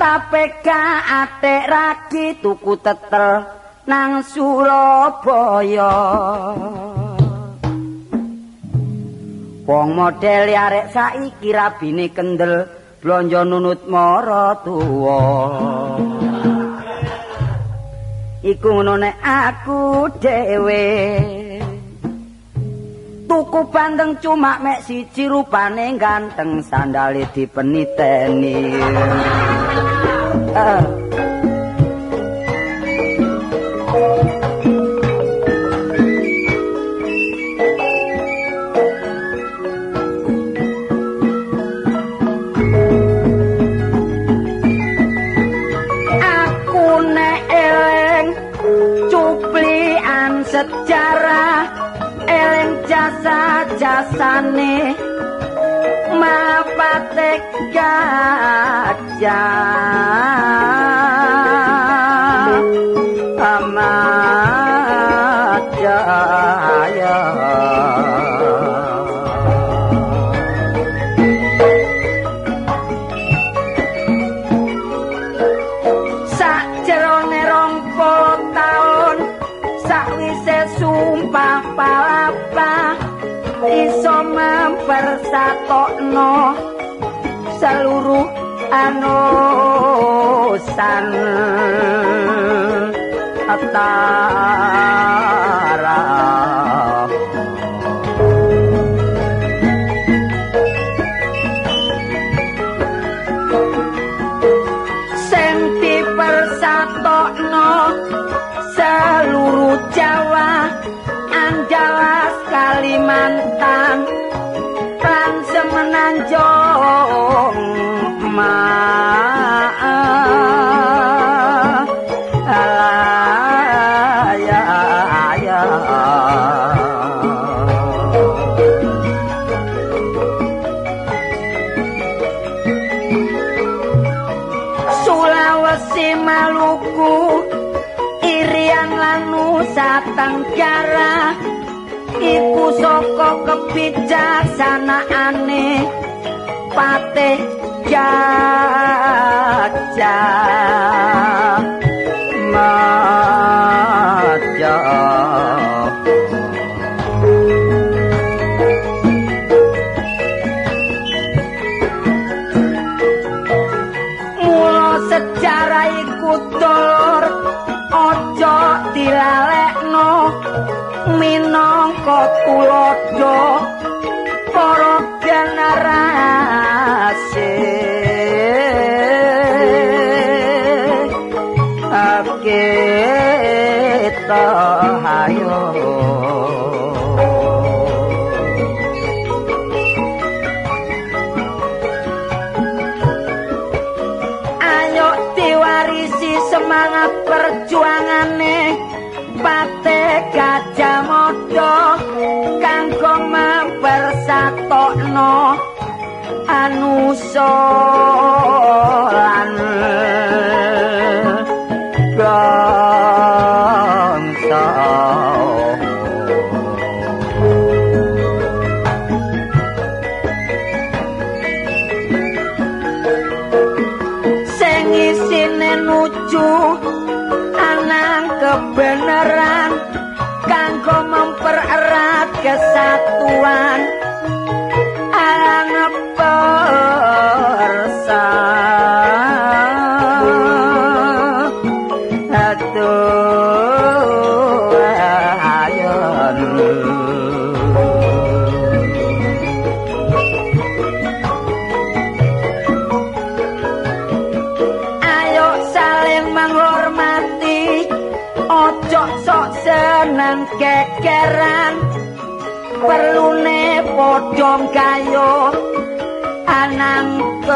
mangan tapeka atik ragi tuku tetel nang Surabaya. Wong model arek saiki rabine kendel blonjo nunut mara tuwa. Iku ngono nek aku dhewe. Tuku bandeng cuma mek siji rupane ganteng sandale dipeniteni sejarah eling jasa jasane mapate gajah kanusan atau kebijaksanaane patih jajah maja mula sejarah iku dulur aja dilalekno minangka tulodo semangat perjuangane pate gajah modo kanggo mempersatokno anusolan kesatuan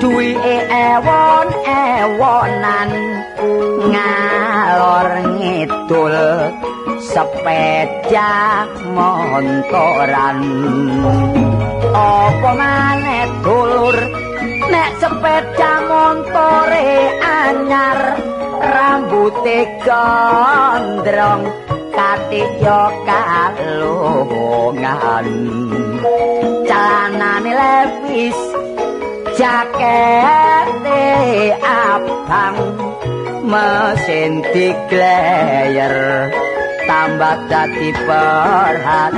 duwi ewon ewonan. Ngalor ngidul sepeda montoran. Apa maneh dulur nek sepeda montore anyar? Rambute gondrong kate yo kalungan. Celanane lepis jakete abang mesin diglayer tambah dadi perhatian.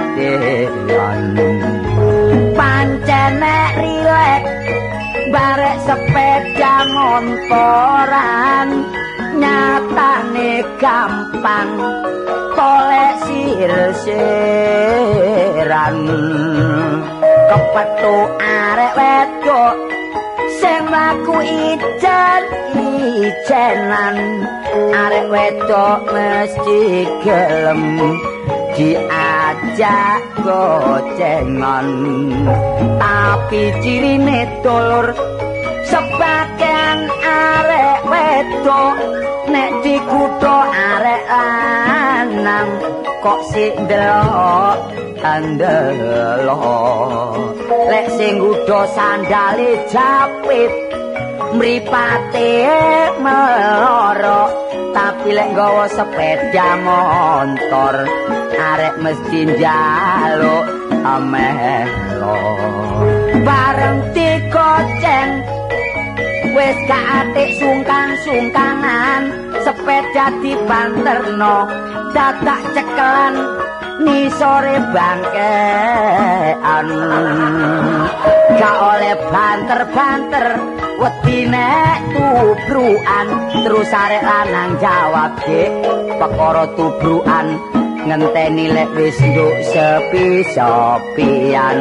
Pancen rilek barek sepeda montoran nyatane gampang tolek sir-siran. Kepetu arek wedok sing laku ijen ijenan. Arek wedok mesti gelem diajak gocengan. Tapi cirine dulur sebagian arek wedok nek dikutho arek lanang kok sik ndelok andelo lek sing ngudho sandale japit mripate meloro tapi lek nggawa sepeda motor arek mesti njaluk amelo bareng dikoceng wis gak atik sungkang-sungkangan. Sepeda dibanterno dadak cekelan ni sore bangkean. Gak oleh banter-banter wedi nek tubruan. Terus arek lanang jawab ge perkara tubruan ngenteni lek wis nduk sepi-sepian.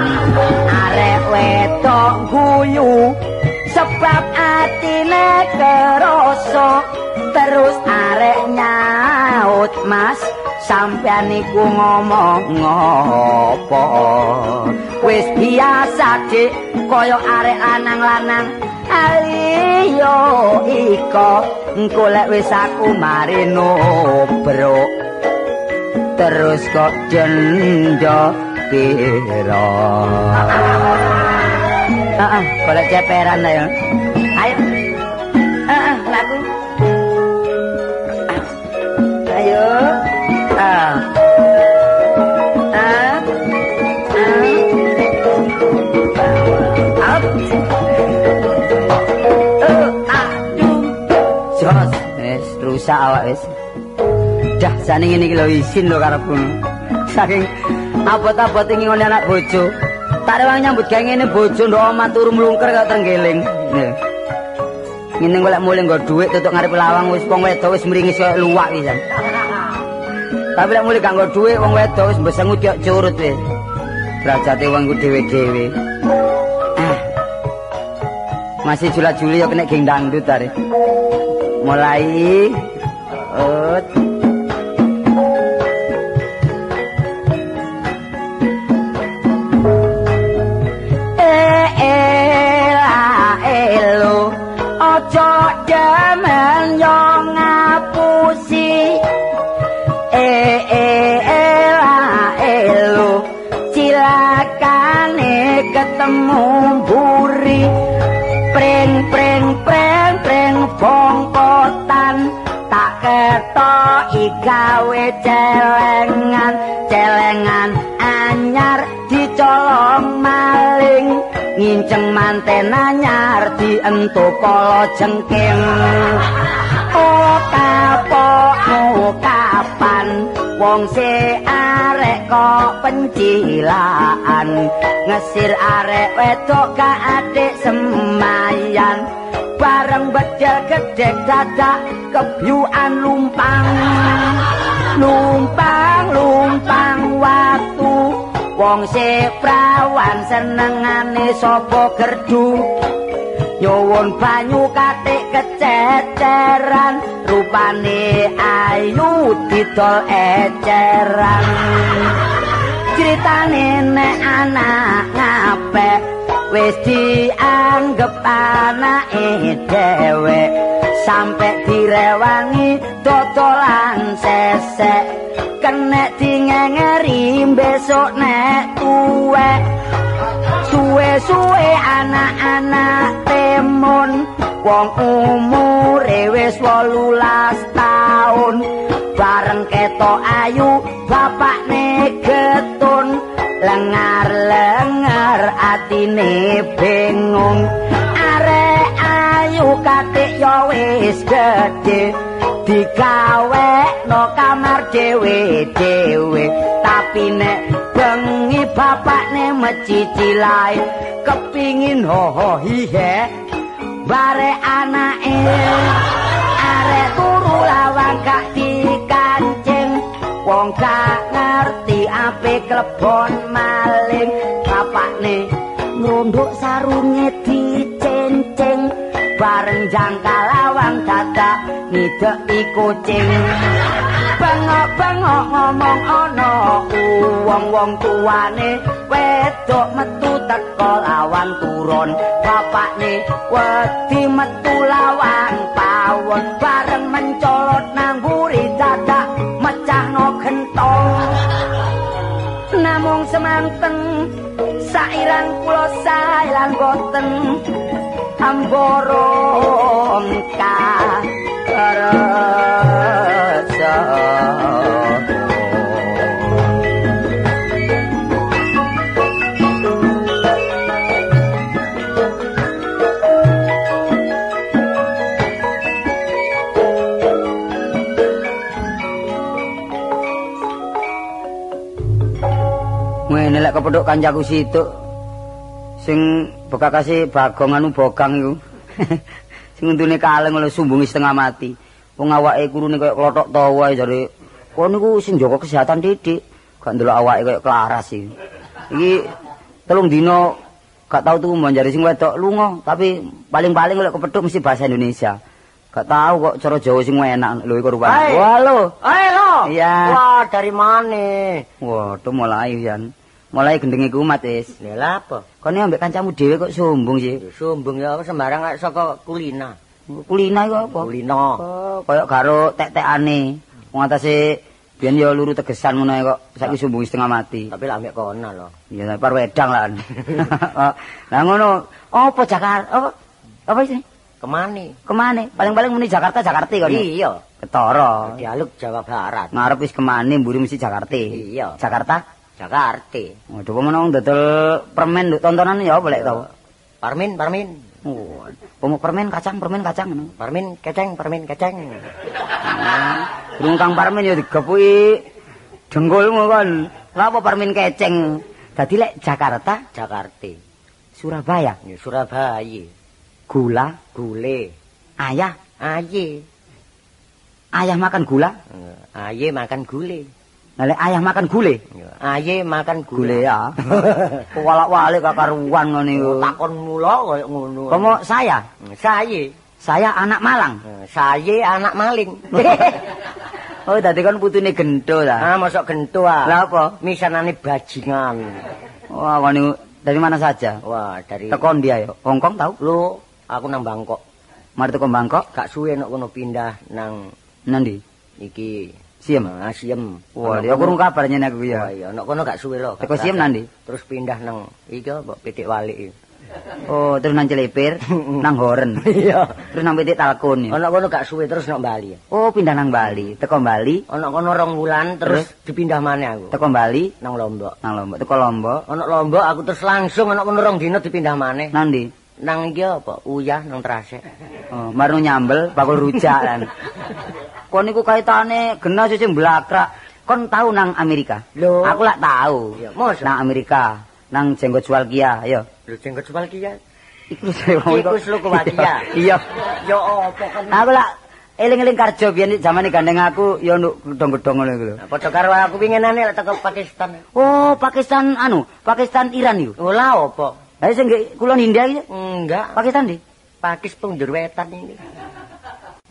Arek wetok guyu sebab atine kerasa terus arek nyaut mas. Sampean niku ngomong ngopo? Wis biasa dik. Kaya arek lanang-lanang. Aliyo iko. Engko lek wis aku mari bro terus kok jendo piro Heeh, golek ceperan ayo. Ayo. Heeh, laku. Ayo. Ah. Ah. Aduh. Jos, wis rusak awak wis. Dah jane ngene iki lho isin lho karepku. Saking abot-abot ngene anak bojo. Tak rewang nyambut gawe ngene bojo ndok omah turu mlungker kok trenggeling. Ngene golek mulih nggo dhuwit tutuk ngarep lawang wis wong wedok wis mringis koyo luwak pisan. Tapi lek mulih gak nggo dhuwit wong wedok wis mbesengut koyo curut wis. Derajate wong ku dhewe-dhewe. Eh. Masih jula-juli yo kena geng dangdut are. Mulai ut nginceng manten anyar dientuk kala jengking. Oh kapok oh kapan? Wong se arek kok pencilaan. Ngesir arek wedok ka adik semayan. Bareng bedel gedek dadak kebyuan lumpang. Lumpang lumpang waktu wong se prawan senengane sapa gerdu? Nyuwun banyu katik kececeran rupane ayu didol eceran. Critane nek anak ngapek wis dianggep anake dhewe sampe direwangi dodolan sesek kenek dingengeri besok nek tuwe suwe-suwe anak-anak temun wong umure wis 18 taun. Bareng ketok ayu bapakne getun. Lengar-lengar atine bingung. Arek ayu katik yo wis gedhe digawe no kamar dhewe-dhewe tapi nek bengi bapakne mecicilai kepingin ho ho hihe bare anake. Arek turu lawang gak dikancing wong gak ngerti ape klebon maling. Bapakne nunduk sarunge dicenceng bareng jangka lawang dadak ngideki kucing bengok-bengok ngomong ana wong-wong tuane. Wedok metu teko lawang turun. Bapakne wedi metu lawang pawon. Bareng mencolot nang buri dadak mecahno gentong. Namung semanten sairang kula sailan boten. Amborong ka Kepethuk kancaku situk sing bekakase bagong anu bogang iku. sing untune kaleng lho sumbungi setengah mati. Wong awake kurune kaya klothok tawa ae jare. Kono niku sing jaga kesehatan didik. Gak ndelok awake kaya kelaras iki. Iki telung dina gak tau tuh manjari sing wedok lunga, tapi paling-paling lek kepethuk mesti bahasa Indonesia. Gak tahu kok cara Jawa sing enak lho iku rupane. Wah lho. Ayo lo. Iya. Wah, dari mana? Waduh mulai Yan. Mulai gendenge kumat wis. Lha apa? Kone ambek kancamu dhewe kok sombong sih. Ya, Sombong ya apa sembarang kaya saka kulina. Kulina iku apa? Kulina. Oh, kaya karo tek-tekane. Wong atase biyen ya luru tegesan ngono kok. Saiki sombong setengah mati. Tapi lah ambek kono lho. Ya par wedang lah. Lah ngono, apa Jakarta? Apa? Apa sih? Kemane? Kemane? Paling-paling muni Jakarta Jakarta kono. Iya. Ketara. Dialog Jawa Barat. Ngarep wis kemane mburi mesti Jakarta. Iya. Jakarta. Jakarta. Waduh, kok menong dodol permen nduk tontonan ya apa lek tau? Parmin, parmin. Oh, pomo permen kacang, permen kacang. Parmin keceng, parmin keceng. Burung kang parmen ya digepuki dengkulmu kon. Lha apa parmen keceng? Dadi lek Jakarta, Jakarta. Surabaya, Ya, Surabaya. gula, Gule. ayah, Aye. ayah makan gula. Eh, Aye makan gule. Lah lek ayah makan gule, Aye makan gule gule. ya. Walak-walik kakaruan ngono iku. Takon mula kaya ngono. Komo saya, Saya. saya anak Malang. Eh, Saya anak maling. Oh, dadi kon putune gento ta. ah, masuk gento ah. Lah apa? Misanane bajingan. Wah, kon niku dari mana saja? Wah, dari Tekon dia ya. Hongkong tahu? lu aku nang Bangkok. Mari teko Bangkok. Gak suwe nek kono pindah nang Nanti. iki Siem. Ah, Siem. Wah, kono- kurung kabarnya nek aku ya. iya, nek kono gak suwe lho. Teko Siem nanti? Terus pindah nang iki apa Pitik Walik iki. Oh, terus nang Cilepir, nang Horen. Iya. Terus nang Pitik Talkun. ya. Ono kono gak suwe terus nang Bali. Oh, pindah nang Bali. Teko Bali, Ono kono rong wulan terus, Terus? dipindah mana aku? teko Bali, Nang Lombok. nang Lombok. Teko Lombok, Ono Lombok aku terus langsung ono kono rong dino dipindah mana? nang ndi? Nang iki apa? Uyah nang Trasek. Oh, marno nyambel, bakul rujak kan. Kon niku kaitane gena sing blakrak. Kon tahu nang Amerika? Lho. Aku lak. Iya, masa? Nang Amerika, nang jenggot jual Kia, ayo. Lho jenggot jual ki ya. Iku saya mau Iku Slovakia. Iya. Yo apa kan? Aku lak eling-eling karjo biyen zamane gandeng aku ya nduk gedhong-gedhong ngono iku lho. Padha karo aku winginane lek teko Pakistan. Oh, Pakistan anu, Pakistan Iran iku. Ora apa? Lah sing kulon India iki Enggak. Pakistan di. Pakis pengjur wetan ini.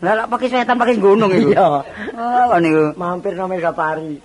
Lah lak Pakis wetan Pakis gunung iku. Iya. Oh, niku. Mampir nang safari.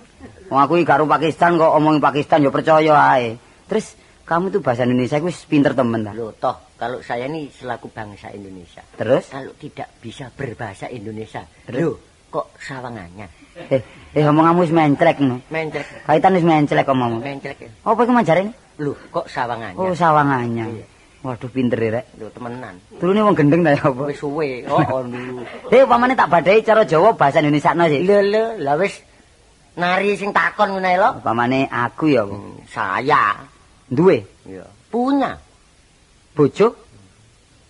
Wong aku iki karo Pakistan kok omongin Pakistan ya percaya ae. Terus kamu tuh bahasa Indonesia wis pinter temen ta. Loh, toh kalau saya ini selaku bangsa Indonesia, Terus kalau tidak bisa berbahasa Indonesia, Terus? loh, kok sawangannya? eh eh omonganmu wis menclek no. Menclek, Kaitan wis menclek omongmu. menclek. ya. Apa iku manjarene? Loh, kok sawangannya? Oh, sawangannya. Iya. Waduh pinter ya, Rek. Loh, temenan. Turune wong gendeng ta ya apa? Wis suwe. Oh, aduh. Eh, upamane tak badai cara Jawa bahasa Indonesia no sih. Lho, lho, lah wis nari sing takon ngene lho. Upamane aku ya? Hmm, Saya duwe ya punya bojo,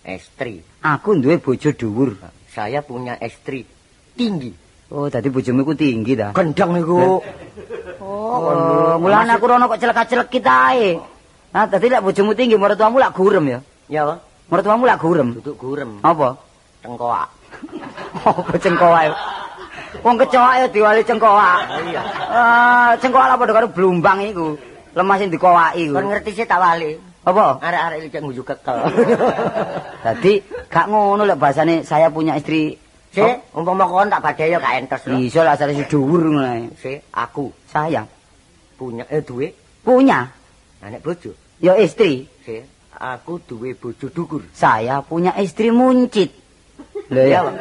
istri. aku duwe bojo dhuwur. Saya punya istri tinggi. Oh, dadi bojomu iku tinggi ta. Gendeng niku. Oh, mulane aku rono kok celek-celek ae. Nah, dadi lek bojomu tinggi, mertuamu lak gurem ya. Ya, Pak. Mertuamu lak gurem. Duduk gurem. Apa? Tengkoak. Apa cengkoak? Wong kecoak ya diwali cengkoak. Iya. Ah, cengkoak apa karo blumbang iku. Lemah sing dikowaki Kon iku. ngerti sih tak wali. Apa? Arek-arek iki nguyu kekel. Dadi gak ngono lek bahasane saya punya istri. Si, umpama kon tak badhe ya gak entes lho. Iso lah si dhuwur ngono. Si, aku Saya punya eh duwe punya anak bojo. Ya istri. Aku duwe bojo dukur. Saya punya istri muncit. Lho ya. Pak.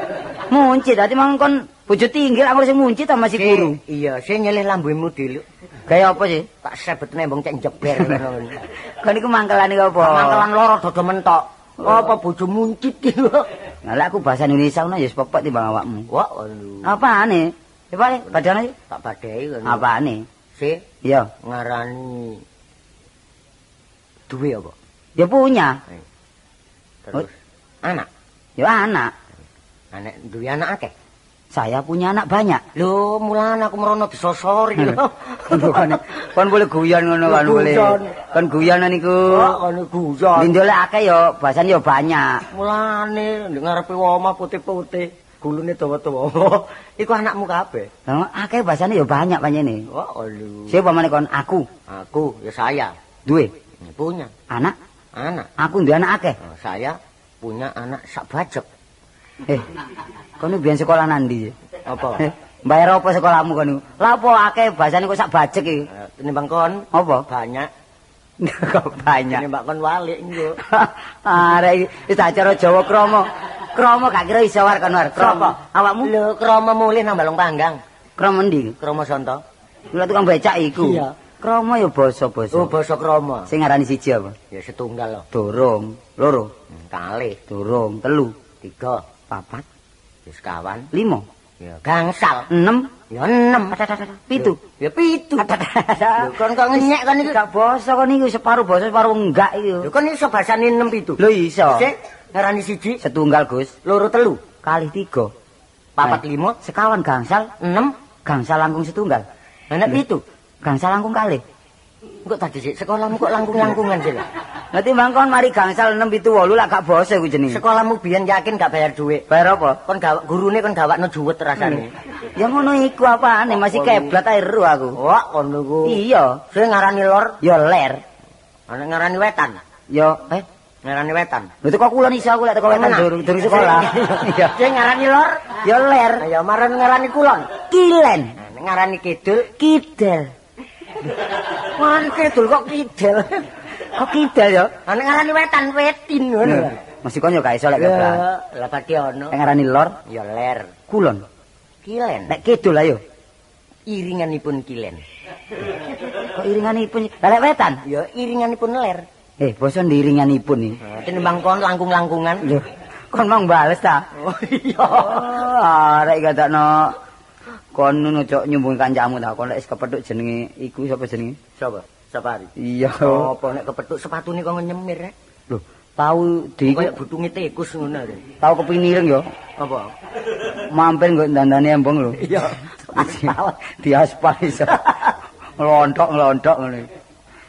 Muncit dadi mangkon bojo tinggi aku sing muncit sama si guru. Iya, si nyelih lambemu dulu. Gaya apa sih? Tak sebet nembong cek jeber ngono. Kan iku mangkelan iku apa? Mangkelan loro dodo mentok. Apa bojo muncit iki lho. Nah, aku bahasa Indonesia ngono ya wis pepet timbang awakmu. Wah, aduh. Apane? Coba le, badane. Tak badhe ngono. Apane? Si, Iya, ngarani duwe apa? ya punya. Terus anak. Ya anak. Anak duwe anak akeh. Saya punya anak banyak. Lho, mulane aku merono disosori lho. kon, kon boleh guyon ngono kan boleh. Kon guyon niku. Ngono guyon. Lindole akeh ya, bahasane ya banyak. Mulane ndek ngarepe omah putih-putih, gulune dawa-dawa. Iku anakmu kabeh. Lah akeh bahasane ya banyak panjene. Wah, aduh. Siapa pamane kon aku Aku ya saya duwe punya anak, anak. aku duwe anak akeh. Nah, saya punya anak sak bajek. Eh. Kon biyen sekolah nandi? Apa? Eh, bayar apa sekolahmu kon niku? Lah apa akeh bahasane kok sak bajek iki? Eh, kon Apa? banyak. kok banyak. Tinimbang kon walik yo. Arek iki acara Jawa krama. Krama gak kira iso war kon war. Krama. Awakmu Lho, krama mulih nang balong panggang. krama ndi? Krama sonto. Lha tukang becak iku. Iya. Krama ya basa-basa. Oh, basa krama. Sing ngarani siji apa? Ya setunggal loh. Dorong, loro, Hmm, Kalih, dorong, telu, tiga, papat, ya sekawan, lima, ya gangsal, enam, ya enam, pitu. ya pitu. Lho, kon kok ngenyek kan iki. Gak basa kon iku separuh basa separuh enggak Lho, iku. kon iso basane enam pitu. Lho iso. Sik, ngarani siji, Setunggal Gus, loro telu, kali tiga, papat lima, sekawan gangsal, enam, gangsal langkung setunggal. anak pitu. Gangsal langkung kali. Kok tadi sih sekolahmu kok langkung-langkungan sih lho? Nanti mangkon mari gangsal 6 7 8 lah gak basa iku jenenge. Sekolahmu biyen yakin gak bayar duit. Bayar apa? Kon gak gurune kon gawakno juwet rasane. Ya ngono iku apane masih keblat ae ero aku. Wah, kon niku. Iya, Sing ngarani lor, ya ler. ana ngarani wetan. Ya eh Ngarani wetan. Lho teko kulon iso aku lek teko wetan durung durung sekolah. Iya. Sing ngarani lor, Ya ler. ya maran ngarani kulon. Kilen. Ngarani kidul, Kidel. Maran kidul kok kidel. Kok kidel ya? Ana ngarani wetan wetin ngono. Masih kon yo gak iso lek keblat. Ya, lah pati ono. Nek ngarani lor, Ya ler. kulon. Kilen. Nek kidul ayo. Iringanipun kilen. Kok iringanipun Lah lek wetan? Ya iringanipun ler. Eh, basa ndiringanipun iki. Nah, Tinimbang kon langkung-langkungan. Lho, kon mang bales ta? Oh iya. Oh, arek gadakno kon ngono cok nyumbung kancamu ta kon lek kepethuk jenenge iku sapa jenenge? Coba, Sapari. Iya. Apa nek kepethuk sepatune kok nyemir rek? Lho, tau di Kayak butunge tikus ngono rek. tau kepinireng yo. Apa? Mampir nggo dandane embong lho. Iya. Di aspal iso. Ngelontok ngelontok ngono.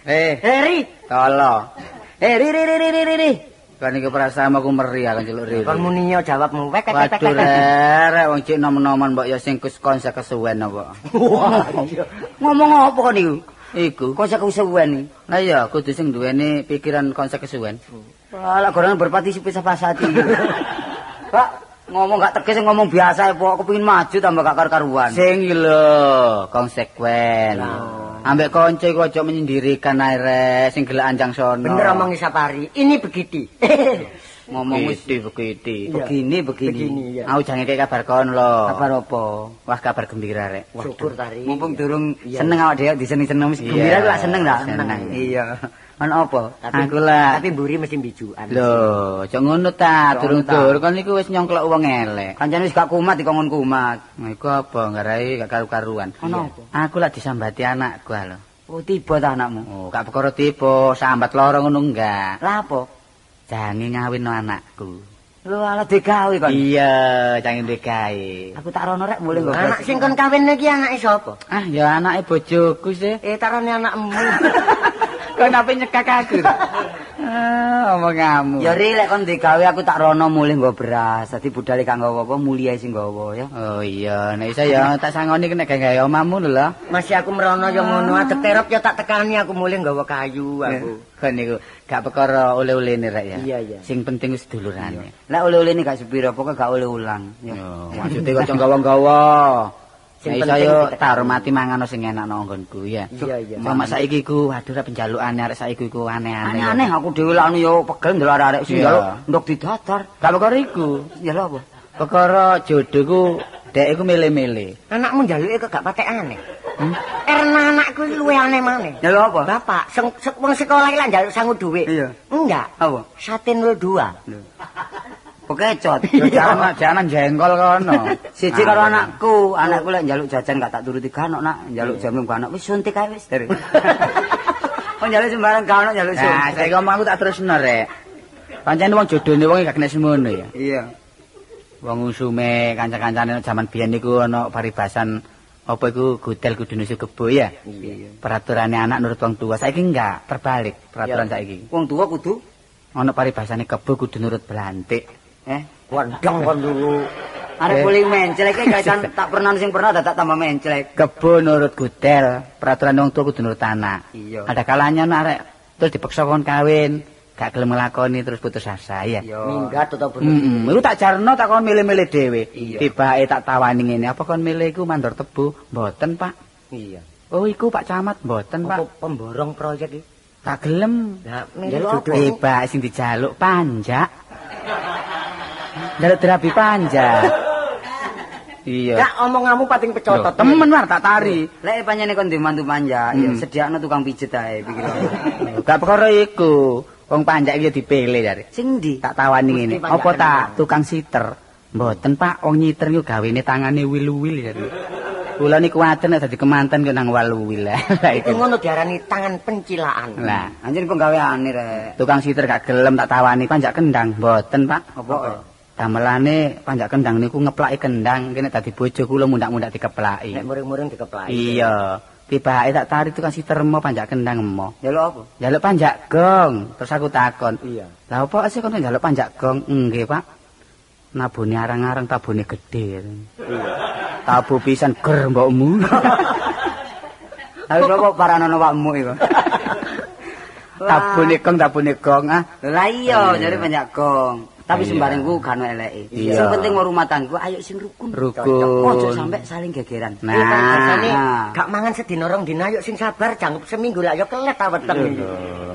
Eh, Heri, tolo. Eh, ri ri ri ri ri. Kan iki perasaan aku meri akan celuk ri. kon muni jawabmu. Wek wek wek. Waduh lerek wong cek nom-noman mbok ya sing kus kon kesuwen apa. Ngomong apa kon niku? Iku kon kesuwen iki. Lah iya kudu sing duweni pikiran kon kesuwen. Lah gorong berpartisipasi pasati. Pak, ngomong gak tegas ngomong biasa ya, Pak. Kepengin maju tambah gak karu-karuan. Sing lho, konsekuen. Ambek kanca iku aja menyendirikan ae rek sing gelek anjang sono. Bener omong Sapari. Ini begitu. ngomong wis begitu. Iya. Begini begini. Begini, iya. Aku jange kayak kabar kon lho. Kabar apa? Wah kabar gembira rek. Syukur tari. Mumpung durung Iya. seneng awak dhewe diseneng-seneng wis gembira lak seneng dak? Seneng. Iya. Ono apa? Tapi, Aku lah. Tapi mburi mesti bijuan. Lho, aja ngono ta, Aja durung ngono ta. dur kon niku wis nyongklok wong elek. Kancane wis gak kumat dikongkon kumat. Nah, iku apa ngarai gak karu-karuan. Ono Aku lak disambati anakku lho. Oh, tiba ta anakmu. Oh, gak perkara tipe, sambat loro ngono enggak. Lah apa? Jange ngawinno anakku. Lu ala digawe kon. Iya, jange duwe gawe. Aku tak rono rek mulai Lho, Anak sing kon kawin iki anake sapa? Ah, ya anake bojoku sih. Eh tarane anakmu. Kok nape nyekak aku? Ah, omonganmu. ya ri lek kon digawe aku tak rono mulih nggo beras. Dadi budale kang nggawa apa mulia sing nggawa ya. Oh iya, nek iso ya tak sangoni nek gawe omamu lho. Masih aku merono ya ngono, adek terop ya tak tekani aku mulih nggawa kayu aku. Kan niku gak perkara oleh-oleh rek ya. Iya, iya. Sing penting wis dulurane. Lek oleh-oleh gak sepiro, pokoke gak oleh ulang. Yo, maksude kok gawa-gawa. Sing penting yo ditekan. tak hormati mangan sing enak nang nggonku ya. Iya, iya. Cuma saiki ku waduh ra penjalukane arek saiki ku aneh-aneh. Aneh-aneh aku dhewe lak yo pegel ndelok arek sing njaluk ndok didadar. Gak perkara iku. Ya lho apa? Perkara jodoh ku dek iku milih-milih. Anakmu njaluke kok gak patek aneh. Karena anakku luwe aneh maneh. Ya lho apa? Bapak, sing wong sekolah iki lak njaluk sangu dhuwit. Iya. Enggak. Apa? Satin 02. Pekecot. Jangan jangan jengkol kono. Siji karo anakku, anakku lek njaluk jajan gak tak turuti gak ono nak, njaluk jamu gak ono wis suntik ae wis. Oh njaluk sembarang gak ono njaluk Nah, suntik. saya ngomong aku tak terusno rek. Pancen wong jodone wong gak kena semono ya. Iya. Wong usume kanca-kancane jaman biyen niku ana paribasan apa iku gudel kudu nusu kebo ya. Iya. Peraturanane anak nurut wong tua. Saiki enggak, terbalik peraturan saiki. Wong tua kudu Ana paribasane kebo kudu nurut belantik. Eh wandang kon dulu. Arek boleh menclek iki kaitan tak pernah sing pernah tak tambah menclek. Kebo nurut gudel, peraturan wong tua kudu nurut anak. Iya. Ada kalanya arek terus dipaksa kon kawin, gak gelem nglakoni terus putus asa ya. Minggat atau bener. Heeh, iku tak jarno tak kon milih-milih dhewe. Iya. Tibake tak tawani ngene, apa kon milih iku mandor tebu? Mboten, Pak. Iya. Oh, iku Pak Camat mboten, Apa Pak. pemborong proyek iki? Tak gelem. Lah, Njaluk apa? Tiba sing dijaluk panjak. Njaluk terapi panjak. Iya. Gak omonganmu pating Loh, pecotot. temen war tak tari. Lek pancene kon dimantu manja, ya Hmm. sediakno tukang pijet ae pikir. Gak perkara iku. Wong panjak iki dipilih dari. Sing ndi? Tak tawani ngene. Apa tak tukang siter? Mboten, Pak. Wong nyiter niku gawene tangane wil-wil dari. Kula niku kuwatir nek dadi kemanten kok nang waluwil. Lah Iku iku. ngono diarani tangan pencilaan. Lah, anjir penggaweane rek. tukang siter gak gelem tak tawani panjak kendang. Mboten, Pak. Apa? Damelane panjak kendang niku ngeplaki kendang kene dadi bojo kula mundak-mundak dikeplaki. Nek muring-muring dikeplaki. Iya. Tibake tak tarik tukang siter mo panjak kendang mo. Ya lho apa? Jaluk panjak gong. Terus aku takon. Iya. Lah apa sih kono njaluk panjak gong? Nggih, Pak. Nabune arang-arang tabune gedhe. Tabu pisan ger mbokmu. Tapi kok paranono wakmu iku. tabune gong, tabune gong ah. Lah iya, jadi banyak gong. Tapi Iya. sembarang ku kan eleke. Sing penting rumah tangga ayo sing rukun. Rukun. Ojo sampai saling gegeran. Nah. Biasane gak mangan sedina rong dina yuk sing sabar jangkep seminggu lah yo kelet ta weteng.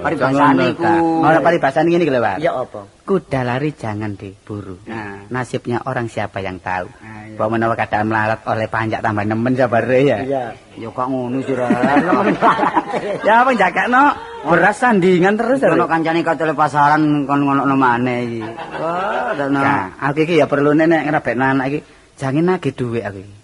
Paribasane ku. Ora paribasane ngene iki lho, Pak. Ya apa? Kuda lari jangan diburu. Nah. Nasibnya orang siapa yang tahu. Ah, iya. Bahwa menawa keadaan melarat oleh panjak tambah nemen sabare ya. Iya. Ya kok ngono sih ra. Ya apa jakakno beras sandingan terus Ono kancane katele pasaran kon ngono maneh iki. Wah, dono. Nah, aku iki ya perlu nek ngrabekno anak iki jangan nagih dhuwit aku iki.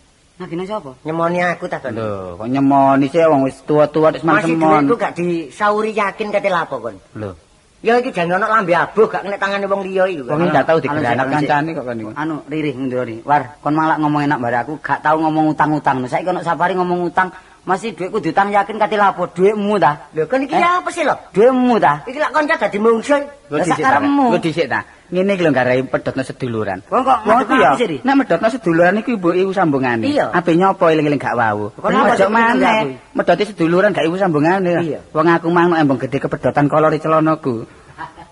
Nah, gini siapa? Nyemoni aku ta, Don. Lho, kok nyemoni sih wong wis tua-tua wis Masih semon. duitku gak disauri yakin kate lapo kon. Lho, Ya iki jangan ono lambe abuh gak kena tangane wong liya iku. wong iki gak tau anu, kancane kok kon niku. Anu, ririh ngendoni. War, kon malah ngomong enak bare aku gak tau ngomong utang-utang. Saiki ono safari ngomong utang, masih duitku diutang yakin kate lapo? Duitmu ta? Lho, kon iki Eh? apa sih lho? Duitmu ta? Iki lak kanca dadi mungsuh. Lho Lah sakarepmu. Lho dhisik ta. Ngene iki lho garai pedhotno seduluran. Wong kok iki ya, apa nek medhotno seduluran iku ibu iku sambungane. Ape nyopo eling-eling gak wau. Apa Ojo maneh. aku? Medhoti seduluran gak iku sambungane. Wong aku mang embong gede kepedotan kolor celanaku.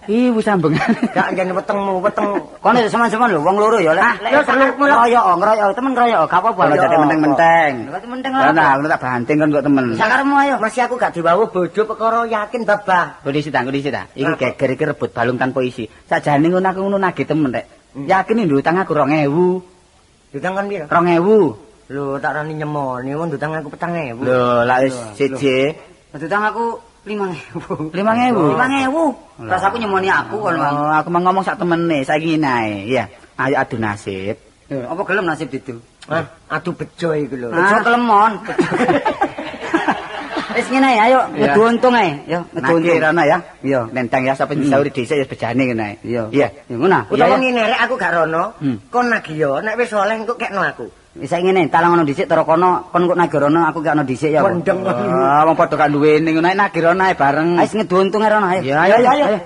Ih, wis sambung. Gak yen wetengmu, weteng. Kono semen-semen lho, wong loro ya lek. Yo seneng ngeroyok, ngeroyok, temen ngeroyok, gak apa-apa. Kalau jadi menteng-menteng. Kok menteng Lah lah. ngono tak banting kan kok temen. Sakaremu ayo. Masih aku gak diwawu bojo perkara yakin babah. Kondisi ta, kondisi ta. Iki Apa? geger iki rebut balung tanpa isi. Sakjane ngono aku ngono nagih temen rek. Yakin nduk utang aku 2000. Dutang kan piro? 2000. Lho, tak rani nyemoni wong dutang aku 4000. Lho, lak wis Lho, siji. Utang aku 5000. 5000. 5000. Terus aku nyemoni aku kon, Bang. Oh, aku mau ngomong sak temene, saiki ngene ae. Iya. Ayo adu nasib. Apa gelem nasib itu? Hah, adu bejo iku lho. Bejo kelemon. Wis ngene ayo ngedu untung ae. Yo, ngedu untung. Ya. Iya, nentang ya sapa bisa uri dhisik ya bejane ngene ae. Iya. Iya. Ya ngono. Utawa ngene rek aku gak rono. Hmm. Kon nagih yo, nek wis oleh engko kekno aku. Wis saiki ngene, talang ono dhisik tara kono, kon kok nagirono aku gak ono dhisik ya. Wendeng. Ah, wong padha gak duweni ngono ae nagirono ae bareng. Wis ngedu untung ae rono ayo. Ya, ayo, ayo, ayo.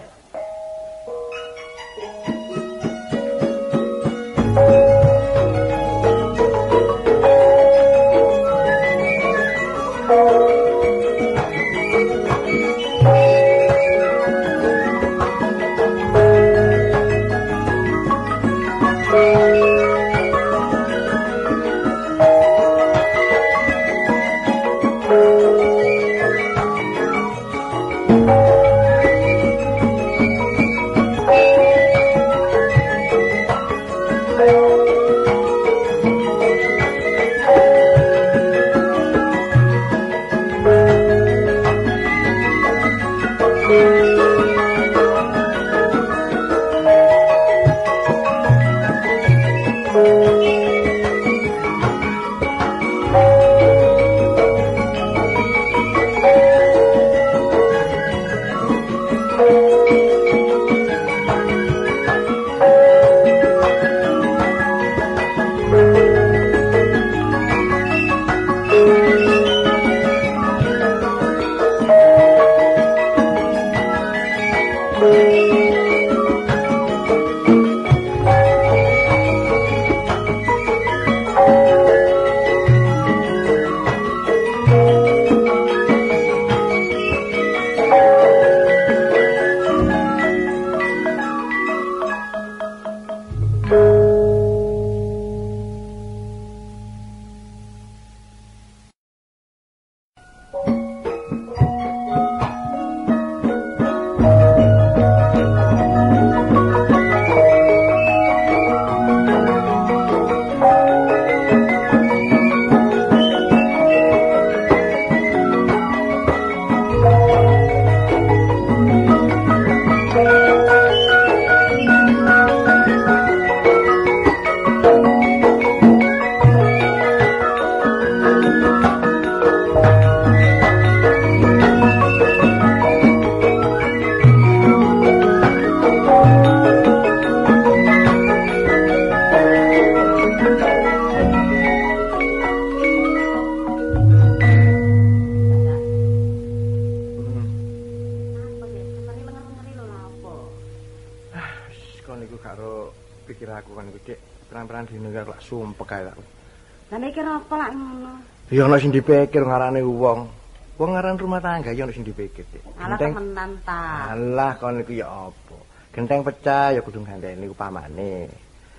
Ono sing dipikir ngarane wong. Wong ngaran rumah tangga ya ono sing dipikir. Alah Genteng- temenan ta. Alah kon niku ya apa? Genteng pecah ya kudu ganteni upamane.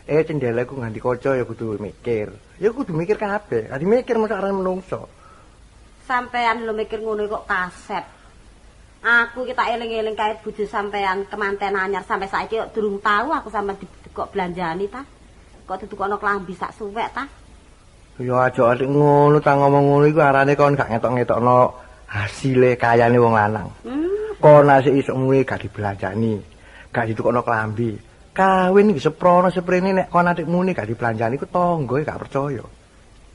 Eh cendeleku nganti kaca ya kudu mikir. Ya kudu mikir kabeh. Adi mikir mesti aran menungso. Sampean lho mikir ngono kok kasep. Aku kita eling-eling kait bojo sampean kemanten anyar sampai saiki kok durung tahu aku sampean di, kok belanjani ta. Kok ditukono klambi sak suwek ta. Ya aja ngono ta ngomong ngono iku arane kon gak ngetok-ngetokno hasile kayane wong lanang. Hmm. Kon asik iso muwe gak dibelanjani, gak ditukokno klambi. Kawin iki seprono seprene nek kon adikmu ni gak dibelanjani ku tangga gak percaya.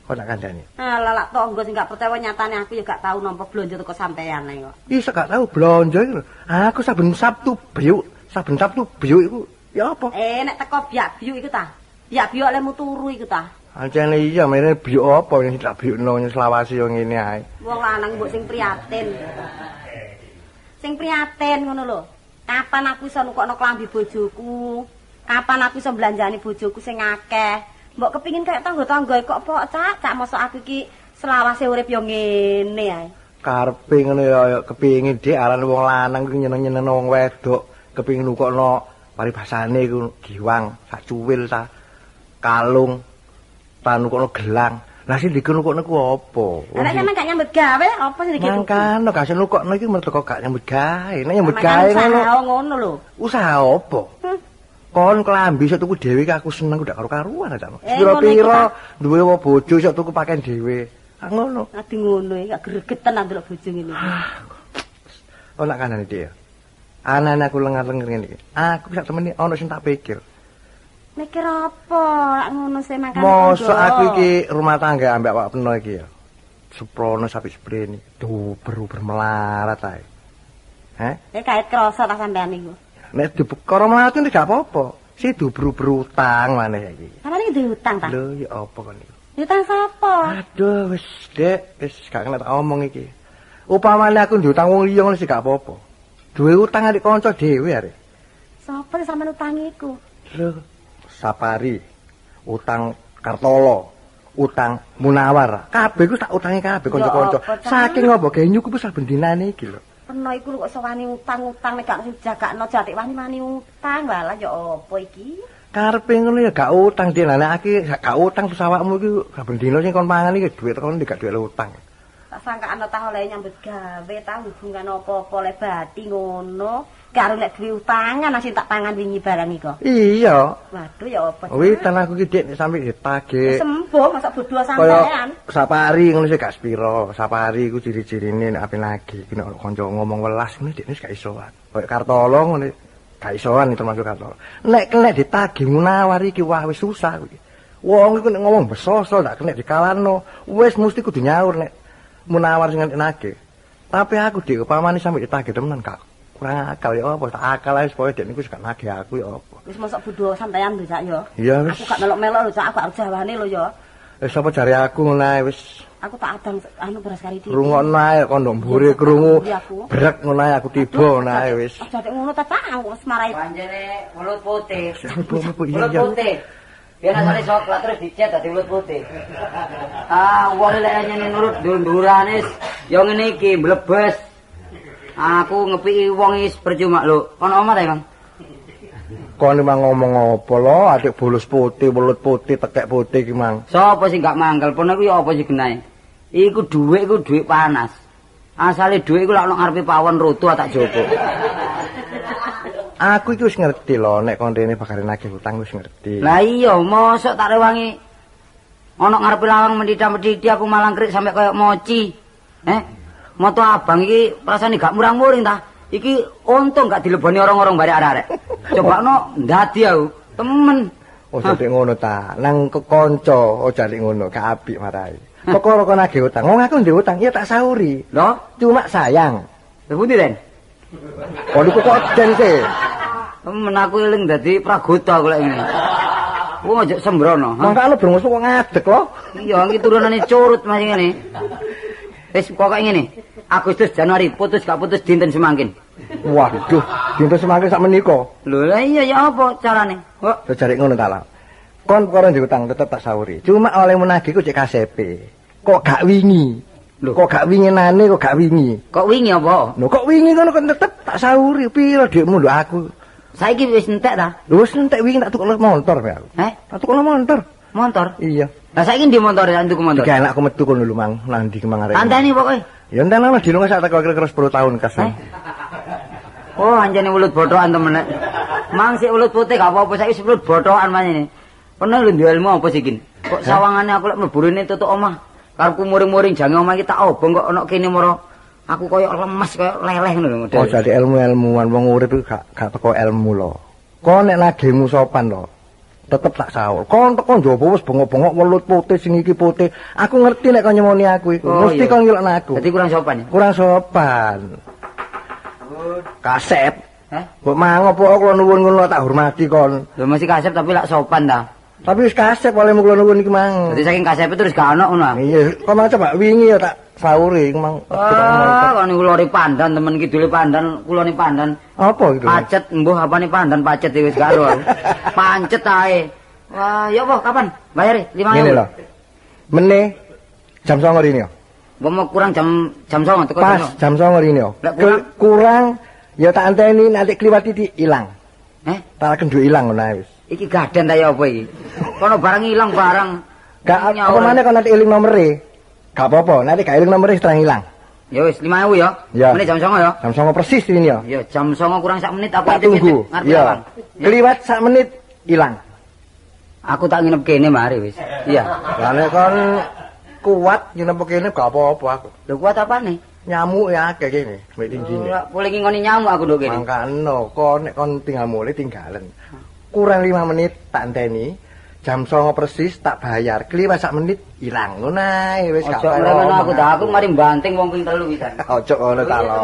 Kon tak kandhani. Alah lak tonggo sing gak percaya nyatane aku ya gak tahu nampa blonjo teko sampean ae kok. Iso gak tau blonjo lho. Aku saben Sabtu biuk, saben Sabtu biuk iku ya apa? Eh nek teko biak biuk iku ta. Biak biuk lemu turu iku ta. Ancene iya mene biuk apa yang tak biukno selawasi yo ngene ae. Wong lanang mbok sing prihatin. Sing prihatin ngono lho. Kapan aku iso nukokno klambi bojoku? Kapan aku iso belanjani bojoku sing akeh? Mbok kepingin kayak tangga-tangga kok pok cak, cak mosok aku iki selawase urip yo ngene ae. Karepe ngono ya kepingin dik aran wong lanang ku nyeneng-nyeneng wong wedok. kepengin nukokno paribasane iku giwang sak cuwil ta kalung ta nukokno gelang lah sing dikenukokno ku apa Nek sampean gak nyambut gawe apa sing dikira? mangkano gak sing nukokno iki mergo gak nyambut gawe nek nyambut gawe ngono ngono lho. usaha apa Hmm. kon klambi iso tuku dhewe aku seneng udah karo-karuan ta Eh, pira-pira duwe apa bojo iso tuku pakaian dhewe ah ngono Adi ngono gak gregetan nang delok bojo ngene. Oh nak kanan iki ya. Anane aku lengar-lengar ngene iki. Aku sak temeni ana sing tak pikir. Mikir apa? Lak ngono sih makan. Mosok aku iki rumah tangga ambek awak peno iki ya. Suprono sapi sprene. Duh, beru bermelarat ae. Heh? Eh kait krasa ta sampean niku. Nek dibekara melarat iki gak apa-apa. Si dubru berutang maneh iki. Sampeyan iki duwe utang ta? Lho, ya apa kon iki? Utang sapa? Aduh, wis, Dek, wis gak kena tak omong iki. Upamane aku diutang wong liya ngono sih gak apa-apa. Duwe utang adik kanca dhewe arek. Sapa sing sampean utang iku? Lho, Sapari, utang Kartolo, utang Munawar. Kabeh ku tak utangi kabeh kanca-kanca. Saking apa genyu ku wis saben dinane iki lho. Peno iku kok iso wani utang-utang nek gak jagakno jatik wani-wani utang. Walah ya apa iki? Karepe ngono ya gak utang dinanekake, gak utang terus awakmu iki saben dina sing kon mangan iki dhuwit kon gak dhuwit utang. Tak sangkaan ta oleh nyambut gawe ta hubungan apa-apa le bati ngono. Karo nek duwe utangan asih tak pangan wingi barang iko. Iya. Waduh ya apa? Witan aku iki dik sampe ditagih. Sembuh masa bodoh Kaya sampean. sapari ngono sih gak spiro. Sapari iku ciri-cirine nek ape lagi iki nek kanca ngomong welas ngene dekne gak isoan. Kaya Kartolo ngene gak isoan iki termasuk Kartolo. Nek nek ditagih munawar iki wah wis susah iki. Wong iku nek ngomong besoso gak kena dikalano, wis mesti kudu nyaur nek munawar sing nagih. Tapi aku dik pamane sampe ditagih temenan gak kurang akal ya apa tak akal ae supaya dek niku gak nagih aku ya apa. Wis mosok bodoh sampean lho Cak ya. Iya wis. Aku gak melok-melok lho Cak, aku arep jawane lho ya. Wis apa jare aku ngono ae wis Aku tak adang anu beras kari iki. Rungokno ae kondo mburi krungu. Iya, aku. Brek ngono ae aku tiba ngono ae wis. Aja tek ngono ta Cak, aku wis marai. Panjene mulut putih. Mulut putih. Biar asale coklat terus dicet dadi mulut putih. Ah, wong lek nyene nurut ndurane ya ngene iki mlebes. Aku ngepiki wong is percuma lho. Kono omah ta, Bang? Kon mang ngomong apa lo adik bulus putih, mulut putih, tekek putih ki mang. Sopo sing gak mangkel pun iku ya apa sih genahe? Iku dhuwit iku dhuwit panas. Asale dhuwit iku lak ono ngarepe pawon roto tak jopo. Aku iki wis ngerti lo nek kon rene bakal nagih utang wis ngerti. Lah iya, mosok tak rewangi ana ngarepe lawang mendidam-mendidi aku malang krik sampe kaya moci. Eh, moto abang iki rasane gak murang-muring ta. Iki untung gak dileboni orang-orang bare arek-arek. Cobakno ndadi aku, temen. Oh jadi ngono ta. Nang kekanca oh jadi ngono gak apik marai. Perkara kon nagih utang. Wong aku ndek utang ya tak sauri. Lho, Cuma sayang. lha pundi Den? Kon iku kok den sih. Temen aku eling dadi pragoda aku lek ngene. Wong aja sembrono. Mangka lu brengos kok ngadeg lo. Iya, iki turunane curut masih ngene. Wis pokoke ngene. Agustus Januari putus gak putus dinten semangkin. Waduh, dinten semakin sak menika. Lho, lah iya ya apa carane? Kok Terus jare ngono ta lah. Kon perkara ndek utang tetep tak sauri. Cuma oleh menagih ku cek KSP. Kok gak wingi? Lho. Kok gak winginane kok gak wingi? kok wingi apa? Lho kok wingi ngono kon tetep tak sauri. Piro dhekmu lho aku. Saiki wis entek ta? Lho wis entek wingi tak tukokno motor ya aku. Eh, Tak tukokno motor. motor. Iya. Lah saiki ndi motor ya tuku motor? Gak enak aku metu kono lho mang nang ndi kemang arek. Tanteni pokoke. Ya entek nang dino sak teko kira-kira 10 tahun kas. Eh? Oh, anjene ulut bodohan temen. Mang sik ulut putih gak apa-apa saiki ulut bodohan manene. Pernah lho duwe ilmu apa sih kin? Kok sawangane aku lek mlebu rene tutuk omah. Karepku muring-muring jange omah iki tak obong kok ana kene moro. Aku koyo lemes koyo leleh ngono lho model. Oh jadi ilmu-ilmuwan wong urip gak gak teko ilmu lho. Kon nek nagihmu sopan lho. Tetep tak sahur. Kon teko njaba wis bengok-bengok welut putih sing iki putih. Aku ngerti nek kon nyemoni aku iku. Oh, Mesti kon ngilokno aku. Dadi kurang sopan ya. kurang sopan. Kasep. Heh? Kok mang apa kula nuwun ngono tak hormati kon. Lho masih kasep tapi lak sopan ta. Tapi wis kasep oleh kula nuwun iki mang. Dadi saking kasep terus gak ono ngono. ah. Iya, kok mang coba wingi ya tak sahuri iku mang. Ah, kon niku lori pandan temen kidule pandan, kulone pandan. Apa gitu? Pacet mbuh apane pandan pacet iki wis ero. aku. Pancet ae. Wah, ya apa kapan? Bayar 5000. Ngene lho. Meneh jam 09.00 ini ya. Gua mau kurang jam jam 09.00 teko Pas jam 09.00 ini ya. Lek kurang? Kurang Ya tak anteni nanti kliwat titik ilang. Eh, Tak kenduk ilang ngono ae wis. Iki gaden ta ya apa iki? Kono barang ilang barang. Gak apa maneh kok nanti eling nomere. Gak apa-apa, nanti gak eling nomere setelah ilang. Ya wis 5000 ya. Ya. Menit jam 09 ya. Jam 09.00 persis ini ya. Ya jam 09 kurang sak menit aku intip-intip tunggu. ngarep Ya. Kliwat sak menit ilang. Aku tak nginep kene mari wis. Iya. Lah nek kon kuat apa kene gak apa-apa aku. Lho kuat apa nih? Nyamuk ya akeh kene, mek tinggine. Ora boleh ngingoni nyamuk aku nduk kene. Mangkano, kon nek kon tinggal mulai tinggalen. Kurang 5 menit tak enteni. Jam 09.00 persis tak bayar. Kliwat sak menit ilang ngono ae wis gak apa-apa. mrene aku dah aku mari banting wong ping telu pisan. Ojo ngono ta lo.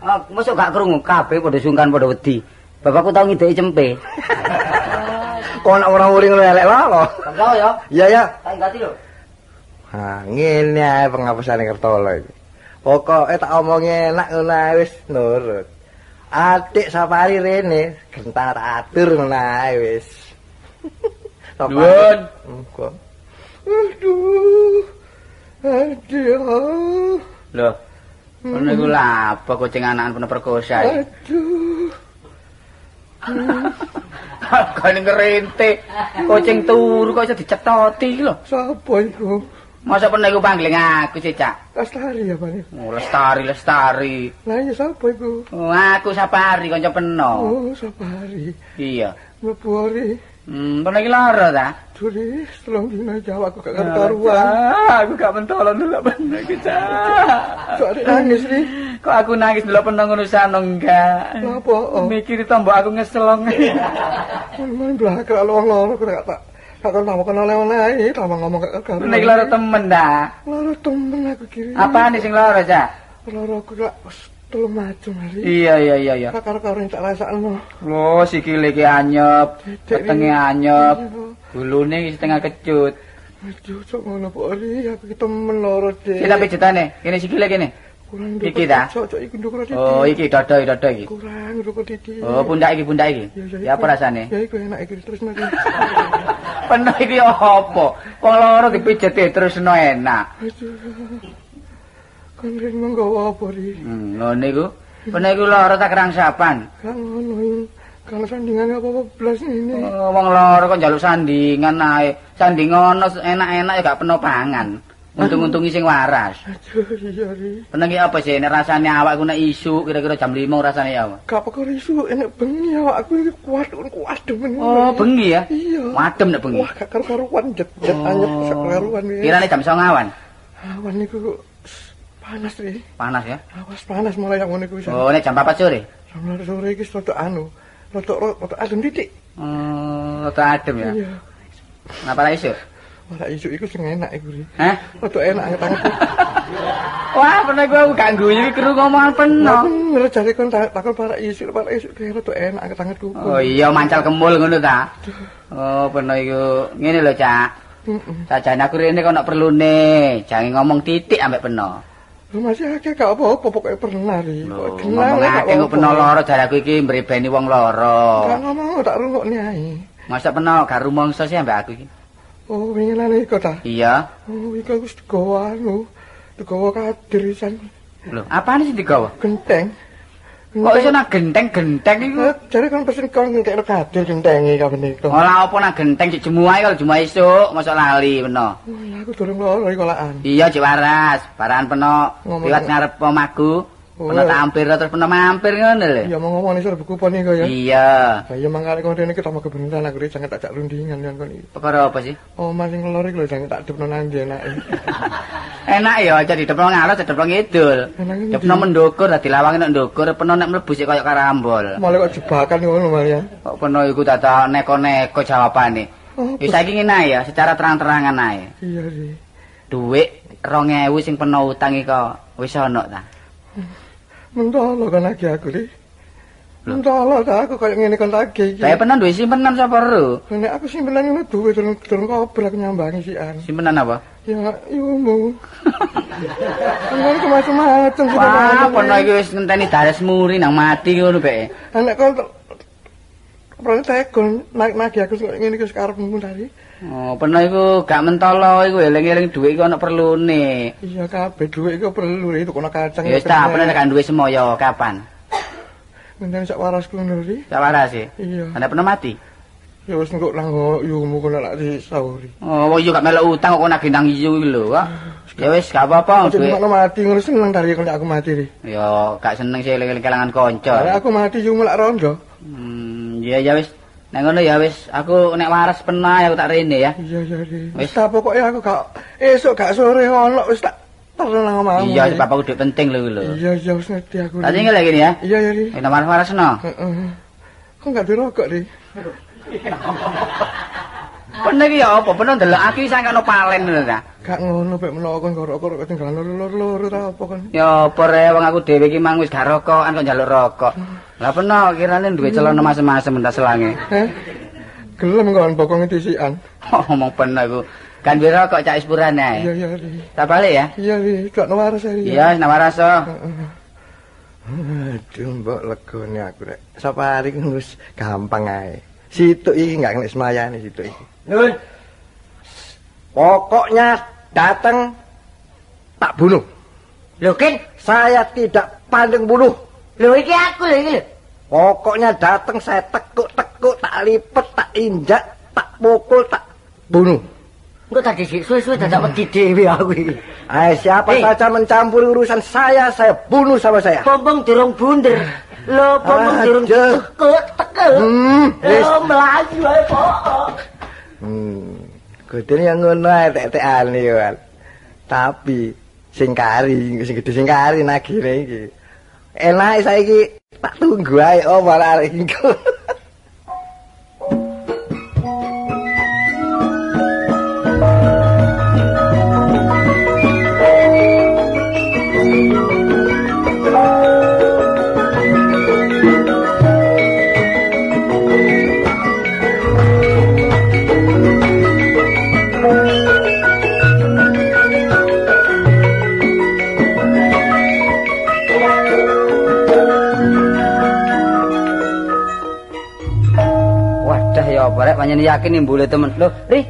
Ah, Mosok gak krungu kabeh padha sungkan padha wedi. Bapakku tau ngideki cempe. Kok nek ora uring ngono elek lho. Tau ya. Iya ya. Tak ganti lho. Ha, ngene ae pengapusane Kertolo iki. Pokoke tak omongi enak ngono ae wis nurut. Adik safari rene gentang tak atur ngono ae wis. Nuwun. Muga. Aduh. Aduh. Lho. Ngono iku lha apa kucing anakan penuh perkosa iki? Aduh. Kan ngerente. Kucing turu kok iso dicetoti iki lho. Sapa iku? Masa pernah iku pangling aku sih. Lestari ya, Pak? Oh, lestari, lestari. Lah iya sapa iku? Oh, aku sapari kanca peno. Oh, safari. Iya. Mlebu ori. Hmm, pernah iki lara ta? Duri, tolong dina Jawa aku gak karuan. Ah, aku gak mentolong dulu pernah iki, Cak. Kok nangis nih? Kok aku nangis dulu ngono sano enggak? Apa? Oh. Mikir tombok aku ngeselong. Main belakang loro loro aku gak tak gak kon tamu kenal lewan ae, tamu ngomong karo. Pernah iki lara temen ta? Loro temen aku kiri. Apaan sing lara, Cak? Loro aku gak wis telu macem hari. Iya, iya, iya, iya. Gak karo-karo yang tak rasakno. Lho, sikile iki anyep, ini. anyep, gulune iki setengah kecut. Aduh, cok ngono po ori, aku ki temen loro deh. Kita pijetane, kene sikile kene. Kurang Iki ta? Oh, iki dodo, dodo iki. Kurang titik. Oh, pundak iki, pundak iki. Ya apa rasane? Ya iku enak iki terus nanti. Penuh iki apa? Wong loro dipijeti terus no enak. Kan ring menggawa apa ri? Hmm, ngono iku. Penuh iku loro tak kerangsapan. Kan ngono ini. Kalau sandingan apa-apa belas ini. Oh, wong loro kok njaluk sandingan ae. Sanding ngono enak-enak ya gak penuh pangan. Untung-untungi sing waras. Aduh, iya ri. Penuh iki apa sih? Nek rasane awakku nek isu kira-kira jam 5 rasane ya? Gak apa isu enak bengi awak aku iki kuat kuat demen. Oh, bengi ya? Iya. Wadem nek bengi. Wah, gak karu-karuan jet jet Oh. anyep sak karuan ya. Kirane jam 09 awan. Awan niku panas ri. Panas ya. Awas panas mulai yang ngono iku wis. Oh, nek jam 4 sore. Sampe sore iki rada anu. Rada rada adem titik. Oh, rada adem ya. Iya. Napa ra isu? Ora isu iku sing enak iku ri. Hah? Rada enak tanganku. Wah, pernah gak guyu iki kru ngomongan Nah, penuh. bener jare kon tak takon para isu, para isu kayak rada enak tanganku. Oh iya mancal kemul ngono ta. Oh, pernah iku ngene lho, Cak. Heeh. Sajane aku rene kok nek perlune, jangan ngomong titik ambek peno. Masih akeh gak apa-apa pokoke pernah Kok kenal ngomong gak akeh kok peno loro jare aku iki mrebeni wong Gak loro. ngomong tak rungokne ae. Masa peno gak rumangsa sih ambek aku iki. Oh, wingi lane iku ta. Iya. Oh, iku wis digawa anu. Digawa kadir pisan. Lho, apaan sih digawa? Genteng. Kok iso nang genteng-genteng iku? Eh, Jare kon pesen kon ngekno kadir gentengi kabeh niku. Oh, Ora apa nang genteng cek jemu ae kalau jemu esuk, mosok lali peno. lah, aku durung loro iku lakan. Iya, Cik Waras. Baran peno liwat ngarep omahku. Oh, Peno iya. tampir terus peno mampir ngono lho. Ya mau ngomong isor buku pon iku ya. Iya. Lah iya mangkane kon rene kita mau kebenaran aku ri jangan tak jak rundingan kan kon iki. Perkara apa sih? Oh, masing loro iku lho jangan tak depno nang ndi enake. Enak ya aja didepno ngalor didepno ngidul. Enak? Depno mendukur dadi lawange nek ndukur peno nek mlebu sik kaya karambol. Malah kok jebakan ngono Maria. Kok peno iku tata neko-neko jawabane. Oh, Ya saiki ngene ya, secara terang-terangan ae. iya ri. Dhuwit 2000 sing peno utang iki wis ana ta? Mentolo kan lagi aku ri. Lho. Mentolo ta aku kaya ngene kon lagi iki. Lah peno duwe simpenan sapa ro? Nek aku simpenan ngono duwe durung durung kober aku nyambangi sian. Simpenan apa? Ya ilmu. Kan iku macam-macam Wah, peno iki wis ngenteni dares muri nang mati ngono beke. Anak kon Pernah tegon naik nagi aku kok ngene iki karepmu tadi. Oh, peno iku gak mentolo iku eling-eling dhuwit iku ana perlune. Iya kabeh dhuwit iku perlu itu kono kacang. Ya wis ta, peno nek gak duwe semoyo kapan? Ngendani sak warasku ngono ri. Sak waras e. Iya. Ana pernah mati? Ya wis engko nang yumu kono lak disauri. Oh, iya gak melok utang kok nagih nang iyo iki lho, kok. Ya wis gak apa-apa. Duit. ngono mati ngono seneng dari kok aku mati ri. Ya gak seneng sih eling-eling kelangan kanca. aku mati yumu lak rondo. Hmm, ya ya wis. Nek ngono ya wis, aku nek waras pernah aku tak rene ya. Iya iya. Wis. Ta pokoke aku gak esuk gak sore ono wis tak terus nang omahmu. Iya, Ri. bapakku duit penting lho lho. Iya iya wis ngerti aku. Tak tinggal lagi nih ya. Iya iya ri. Kita waras-waras no. Heeh. Kok gak dirokok ri? Pernah iki ya apa? Pernah ndelok aku iki sakno palen lho ta. Gak ngono pek menawa kon rokok ketinggalan loro-loro ta apa kon. Ya apa re wong aku dhewe iki mang wis gak rokokan kok njaluk rokok. Lah pernah kirane duwe celana masem-masem entas selange. Gelem kon bokong disian. Ngomong pernah aku. Kan duwe rokok cak ispuran Iya ae. iya ri. Tak balik ya. Iya ri, gak waras ri. Iya, nak waras so. Aduh, mbok legone aku rek. Sapari ku wis gampang ae. Situk iki gak kena semayane situk iki. Nun. Pokoknya datang tak bunuh. Lho, Kin. Saya tidak pandang bunuh. Lho, iki aku lho iki lho. Pokoknya datang saya tekuk-tekuk, tak lipet, tak injak, tak pukul, tak bunuh. Engko tadi sik suwe-suwe dadak wedi dhewe aku iki. Ayo siapa Eh. saja mencampuri urusan saya, saya bunuh sama saya. Pompong durung bunder. Lho, pompong durung tekuk, tekuk. Hmm, wis. Lho, melayu ae kok. Hmm, kudune yang ngono ae tek-tekane yo. Tapi sing kari, sing gedhe sing kari nagine iki. Enake saiki tak tunggu ae oh malah arek panjenengan yakin nimbule temen. Lho, Ri.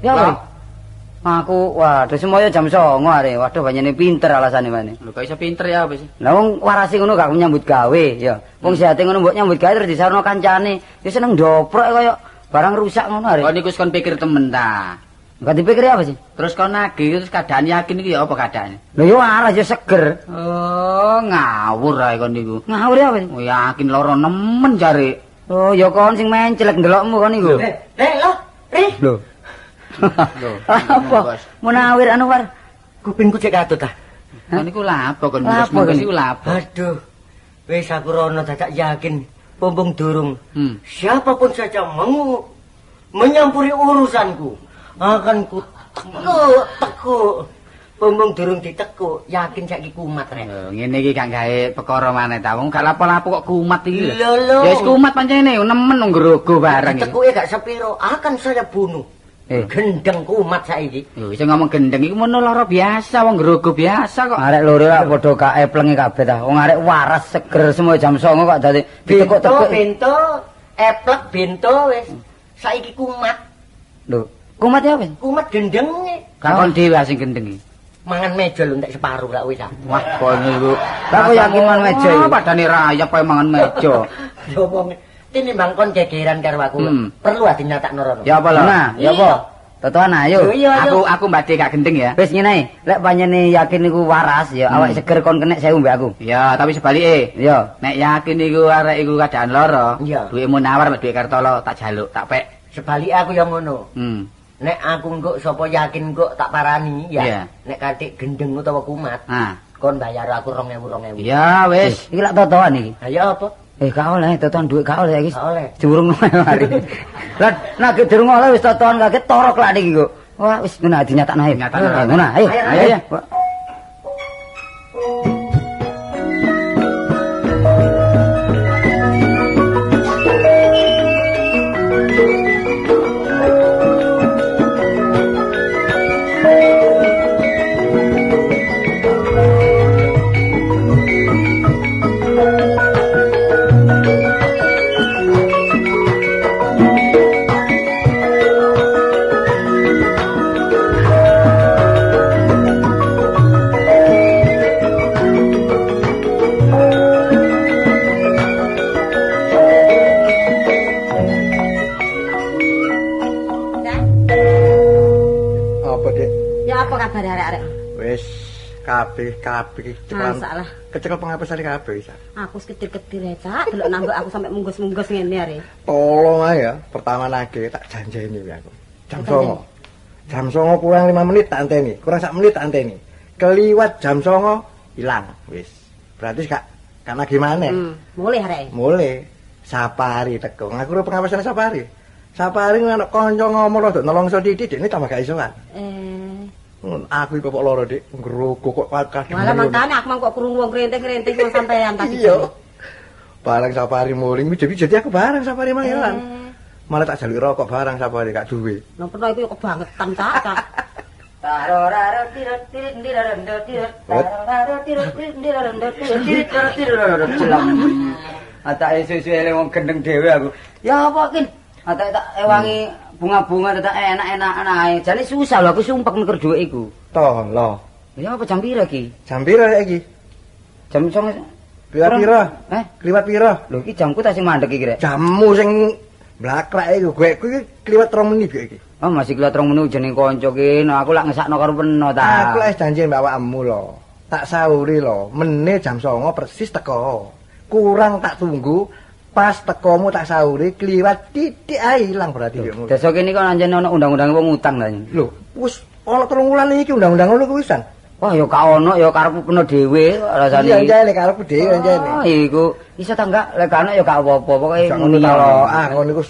Ya apa? Aku waduh semoyo jam 09.00 are. Waduh panjenengan pinter alasane mane. Lho kok iso pinter ya apa sih? Lah wong warasi ngono gak nyambut gawe ya. Wong sehate ngono mbok nyambut gawe terus disarno kancane. Ya seneng ndoprok kaya barang rusak ngono are. Kok niku wis kon pikir temen ta. Gak dipikir apa sih? Terus kon nagih terus keadaan yakin iki ya apa keadaane? Lho yo waras yo seger. Oh, ngawur ae kon niku. Ngawur ya apa sih? Oh, yakin loro nemen jare. Oh, ya kon sing mencelek ndelokmu kon iku. Eh, lo, Ri. Lho. Lho. Apa? Munawir anu war. Kupingku cek katut ah. Kon niku lapo kon bos kon? niku lapo. Aduh. Wis aku rono dadak yakin pompong durung. Hmm. Siapapun saja mau menyampuri urusanku akan ku tekuk tekuk. Pompong durung ditekuk, yakin saiki kumat rek. Lho, ngene iki gak gawe perkara maneh ta. Wong gak lapo-lapo kok kumat iki. Lho, lho. Ya wis kumat pancene nemen nang gerogo barang iki. Tekuknya gak sepiro, akan saya bunuh. Eh. Gendeng kumat saiki. Lho, iso ngomong gendeng iku mono lara biasa, wong gerogo biasa kok. Arek loro lak padha kaeplenge kabeh ta. Wong arek waras seger semua jam 09.00 kok dadi ditekuk-tekuk. bento, eplek bento wis. Saiki kumat, Lho, kumat ya apa? kumat gendenge. Kakon dhewe sing gendeng iki. Mangan meja lho entek separuh lak wis ah. Wah, kon niku. Lah kok yakin man meja? Oh, Padane rayap kaya mangan meja. Yo wong tinimbang kon gegeran karo aku. lho. Hmm. Perlu ati nyatakno rono. Ya apa lho? Nah, ya apa? Totoan ayo. Aku aku mbade gak gendeng ya. Wis ngene ae, lek panjenengan yakin niku waras ya, awak seger kon kenek sewu mbek aku. Ya, tapi sebalike. Ya. Nek yakin iku arek iku keadaan lara, Iya. duitmu nawar mek duit Kartolo tak jaluk, tak pek. Sebalik aku yang ngono. Hmm. Nek aku engko sapa yakin engko tak parani ya. Iya. Nek katik gendeng utawa kumat, Nah, kon bayar aku 2000 2000. ya wis. Iki lak totoan iki. Ayo apa? Eh, gak oleh totoan duit gak oleh iki. Oleh. Jurung mari. Lah, nek durung oleh wis totoan kaget torok lak niki kok. Wah, wis ngono dinyatakno ae. Dinyatakno. Eh, Ngono, ayo. Ayo, Ayo ayo. ya. Kabeh kabeh. Masalah. Kecekel pengapesan kabeh isa. Aku sekedir-kedir ya, Cak. Delok nambah aku sampai munggos-munggos ngene are. Tolong ae ya, pertama lagi tak janjeni ya aku. Jam 09.00. Jam 09.00 kurang 5 menit tak anteni. Kurang 1 menit tak anteni. Keliwat jam 09.00 ilang wis. Berarti gak karena gimana? Hmm, mulai arek. Mulai sapari teko. Aku ora pengawasan sapari. Sapari ngono kanca ngomong rada nelongso titik ini tambah gak iso kan. Eh, Aku iki kok loro dik ngrogo kok kadang. malah mangkane aku mang kok krungu wong krenteng-krenteng wong sampean tadi. Iya. Barang sapari muling jadi jadi aku barang sapari mang ilang. Eh, Malah tak jaluk rokok barang sapari gak duwe. Nang pernah iku kebangetan tirot tirot jelam. Atake susu-susu wong gendeng dhewe aku. Ya apa kin? Atake tak ewangi bunga-bunga tak enak-enakan ae. Jane susah lho aku sumpek mikir dhuwit iku. Toh, lo. Ya apa jam pira iki? Jam pira iki? Jam 09.00. Pira pira? Eh, Kliwat pira? lho iki jamku tak sing mandek iki rek. Jamu sing blakrak iku, gue iki kliwat 3 menit iki. Oh, masih kelihatan rong menit jeneng kanca kene. Aku lak ngesakno karo peno ta. Aku lek janji mbak awakmu lho. Tak sauri lho, menit jam 09.00 persis teko. Kurang tak tunggu, pas tekomu tak sauri kliwat titik ae ilang berarti yo. Desa kene kok anjen ana undang-undang wong utang ta. Lho, wis ana telung wulan iki undang-undang ngono kuwi wisan. Wah, ya gak ono ya karepku peno dhewe rasane. Iya jane karepku dhewe jane. Oh, iku iso ta enggak lek ana ya gak apa-apa pokoke Ngono ta ya. Ah, ngono iku.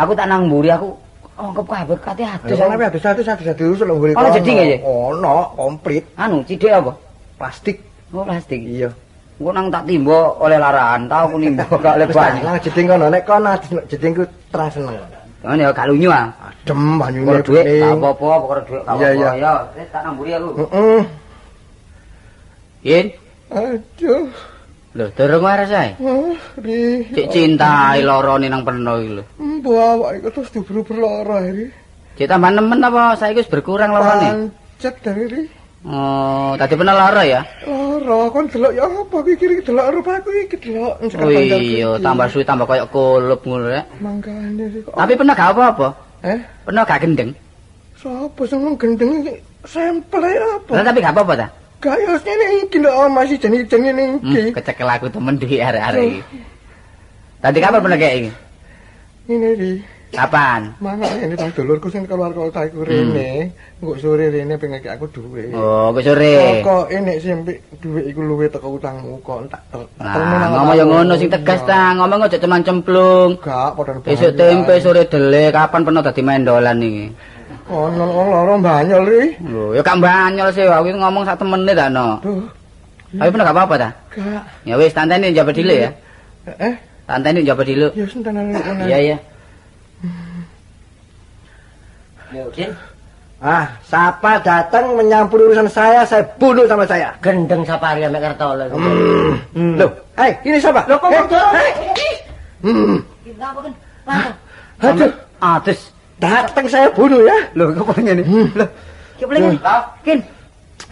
Aku tak nang mburi aku ongkep kabeh kate adus. Terus ana adus adus adus adus lho ngene. Ono jeding ya? Ono, komplit Anu, cidik apa? plastik. Oh, plastik. Iya. Engko nang tak timbo oleh larahan, tau aku nimbo gak oleh tak banyak. nang jeding kono nek kono jedingku terang seneng. Ngono ya gak lunyu ah. Adem banyune Pokoke dhuwit gak bening. apa-apa, pokoke dhuwit gak Iya, apa-apa. iya. Ya, wis tak nang mburi aku. Heeh. Yin, Aduh. lho durung waras ae. Oh, di Cik cintai lorone nang peno iki lho. Mbok awak iku terus diburu lara iki. Cik tambah nemen apa saiki wis berkurang lorone? Pancet dari iki. Oh, tadi pernah lara ya? Lara kon delok ya apa iki kiri delok rupaku iki delok. Oh iya, tambah suwi tambah koyo kulup ngono rek. mangkane iki kok. Tapi pernah gak apa-apa? Eh, Pernah gak gendeng? sapa sing ngomong gendeng iki? Sampel ae apa? Lah tapi gak apa-apa ta? Gak ya ngene iki lho oh, masih jenenge-jenenge iki. Hmm, kecekel aku temen di arek-arek iki. Tadi kapan pernah kayak ini? Ngene iki. Kapan? Mana ini tang dulurku sing keluar kota iku rene, engko sore rene pengen aku dhuwit. Oh, ke sore. Kok enek sampe dhuwit iku luwe teko utangmu kok tak nang ngomong ya ngono sing tegas ta, ngomong aja cuman cemplung. Gak padha Besok tempe sore dele, kapan pernah dadi mendolan iki? Ono wong loro banyol ri. Lho, ya gak banyol sih, aku iki ngomong sak temene ta no. Duh, Tapi pernah gak apa-apa ta? gak. Ya wis, tanteni njabat dile ya. Eh, Tanteni njabat dile. ya sentenan ngono. Iya, iya. Ah, siapa datang menyampur urusan saya, saya bunuh sama saya. Gendeng sapari ame Kartolo. Hmm. Loh, eh, ini siapa? Loh, kok Hmm. Aduh, Atus. datang saya bunuh ya. Lho, kok ngene? Lho. Ki boleh ngene? Kin.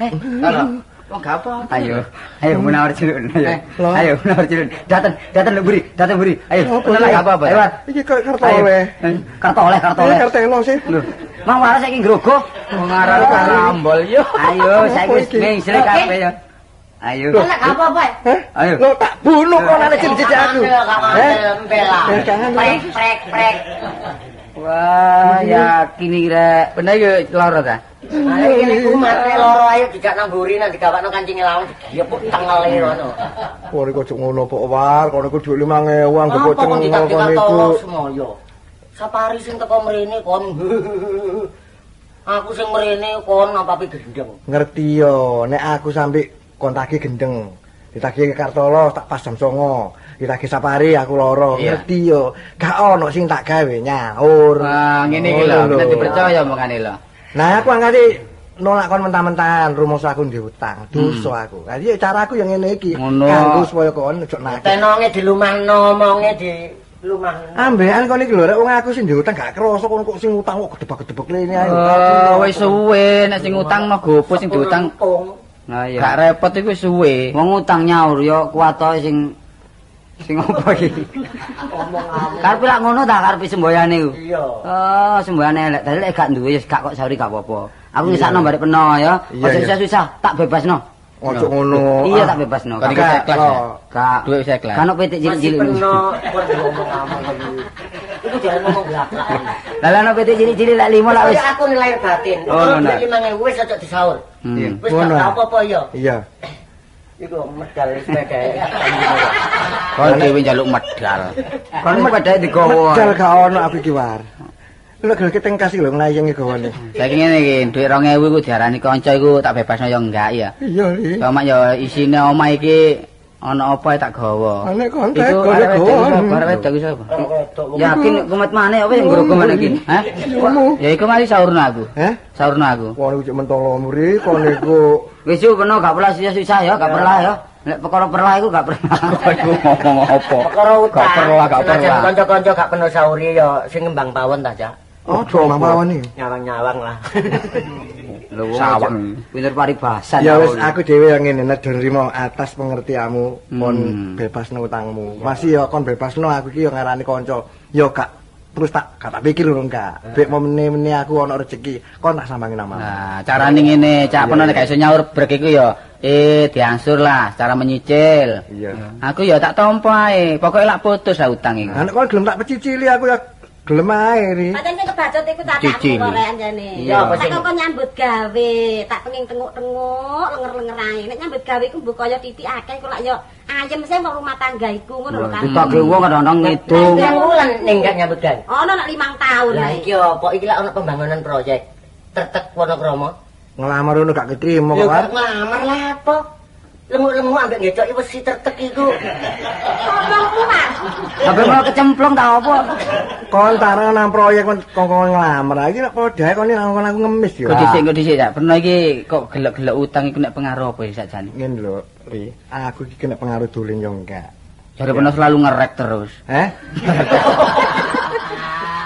Eh, halo. Oh, gak apa. Ayo, ayo menawar cilun. Ayo, Loh. ayo menawar cilun. Datang, datang lu beri, datang beri. Ayo, Apa ini? gak apa-apa. Ayo, Iki kok kartole. Eh, Kartoleh, kartoleh. Ini kartelo sih. Lho, mau waras saiki grogo. Ngarang karambol yo. Ayo, saiki wis Apa iki? mengsrek kabeh yo. Ayo. Enak apa-apa. Heh? Ayo. Lo tak bunuh kok nane cilik aku. Eh? Bela. Eh, jangan. Prek prek prek. Wah, yakin iki rek. Bener yo lara ta? Ayo kene ku mate loro ayo dijak nang mburi nang digawakno kancinge lawang. Ya kok tengele ngono. Kok niku cuk ngono pok war, kok niku dhuwit 5000 anggap Apa kok kok Sapari sing teko mrene kon. Aku sing mrene kon apa gendeng. Ngerti yo, nek aku sampe kontaki gendeng. Ditagih ke Kartolo tak pas jam 09.00. Ditagih sapari aku loro. Iya. Ngerti yo. Gak ono sing tak gawe nyaur. Wah, ngene iki lho, bisa dipercaya omongane lho. Nah, aku angkati nolak kon mentah-mentahan rumus aku diutang, dosa aku. Jadi caraku yang ngene iki. Ngono. Kanggo supaya kon ojo nagih. Tenonge dilumahno, omonge di. Ambekan kon iki lho, rek wong aku sing diutang gak krasa kon kok sing utang kok gedebak-gedebek lene ae. Oh, wis suwe nek sing utang no gopo sing diutang. Nah iya. Gak repot iku wis suwe. Wong utang nyaur yo kuwatoke sing Sing apa iki? Karepe lak ngono ta karepe semboyane iku. Iya. Oh, semboyane elek. Dadi lek gak duwe ya gak kok sauri gak apa-apa. Aku ngisakno bare peno ya. Aja iya. susah-susah, tak bebasno. Ojo ngono. Iya tak bebasno. Gak ikhlas ya? gak Duit wis ikhlas. kan petik Masih cilik-cilik. peno kon ngomong-ngomong iki. Iku jangan ngomong belakang. Lah lah no petik cilik-cilik lek limo lak wis. Kaya aku nilai batin. Oh, 5000 wis aja disaur. Hmm. Wis Ngono. gak apa-apa ya. Iya. Iku medal sepeda. Kon dhewe njaluk medal. Kon padha digowo. Medal gak ono aku iki war. Lho gak keteng kasih lho nglayengi gawane. Saiki ngene iki, dhuwit 2000 iku diarani kanca iku tak bebasno ya enggak ya. Iya iki. Cuma ya isine omah iki ana apa tak gawa. Wedok iku gawa. sapa? Arek wedok sapa? Yakin kumat mana apa yang mana iki? Hah? Ya iku mari saurna aku. Heh? Saurna aku. Kon iku mentolo muri, kon iku Wis yo peno gak pernah susah ya, gak pernah ya. Lek perkara perlah iku gak pernah. Iku ngomong apa? Perkara utang. Gak perlu, gak perlu. Kanca-kanca gak peno sauri ya sing ngembang pawon ta, Cak. Oh, do mawon iki. Nyawang-nyawang lah. Lho Sawang. Pinter paribasan. Ya wis aku. dhewe yang ngene nedon rimo atas pengertianmu kon Hmm. bebasno utangmu. Masih ya kon bebasno aku iki yo ngarani kanca. Yo gak terus tak gak tak pikir lho enggak. Bek mau meneh-meneh aku ana rezeki, kon tak sambangi nama. Nah, carane ngene, cak peno nek gak iso nyaur brek iku ya eh diangsur lah secara menyicil. Iya. Aku ya tak tompo ae, pokoke lak putus lah utang iku. Anak kon gelem tak pecicili aku ya gelem ae ri. Pancen sing kebacut iku Cici. cacakmu kok rek anjane. Iya, apa tak sing- kok nyambut gawe, tak pengin tenguk-tenguk lenger-lenger ae. Nek nyambut gawe iku mbok kaya titik akeh kok lak yo ayem sing wong rumah tangga iku ngono lho kan. Kita ge wong kadang-kadang ngitung. Yang wulan ning gak nyambut gawe. Ono nek limang tahun Lah ae. iki apa? Iki lak ono pembangunan proyek. Tetek Wonokromo. Ngelamar ngono gak ketrimo Ya kok. War. gak ngelamar lah apa? Lengu-lengu ambek ngecoki wis tetek iku. Ngomongku Mas. Sampai mau kecemplung ta apa? Kon tarang nang proyek kon kon ngelamar. Iki nek padha kon kon aku ngemis yo. Kok dhisik kok dhisik cak. Pernah iki kok gelek-gelek utang iku nek pengaruh apa ya sakjane? Ngene lho, Ri. Aku iki kena pengaruh dolen yo enggak. Jare pernah selalu ngerek terus. Heh?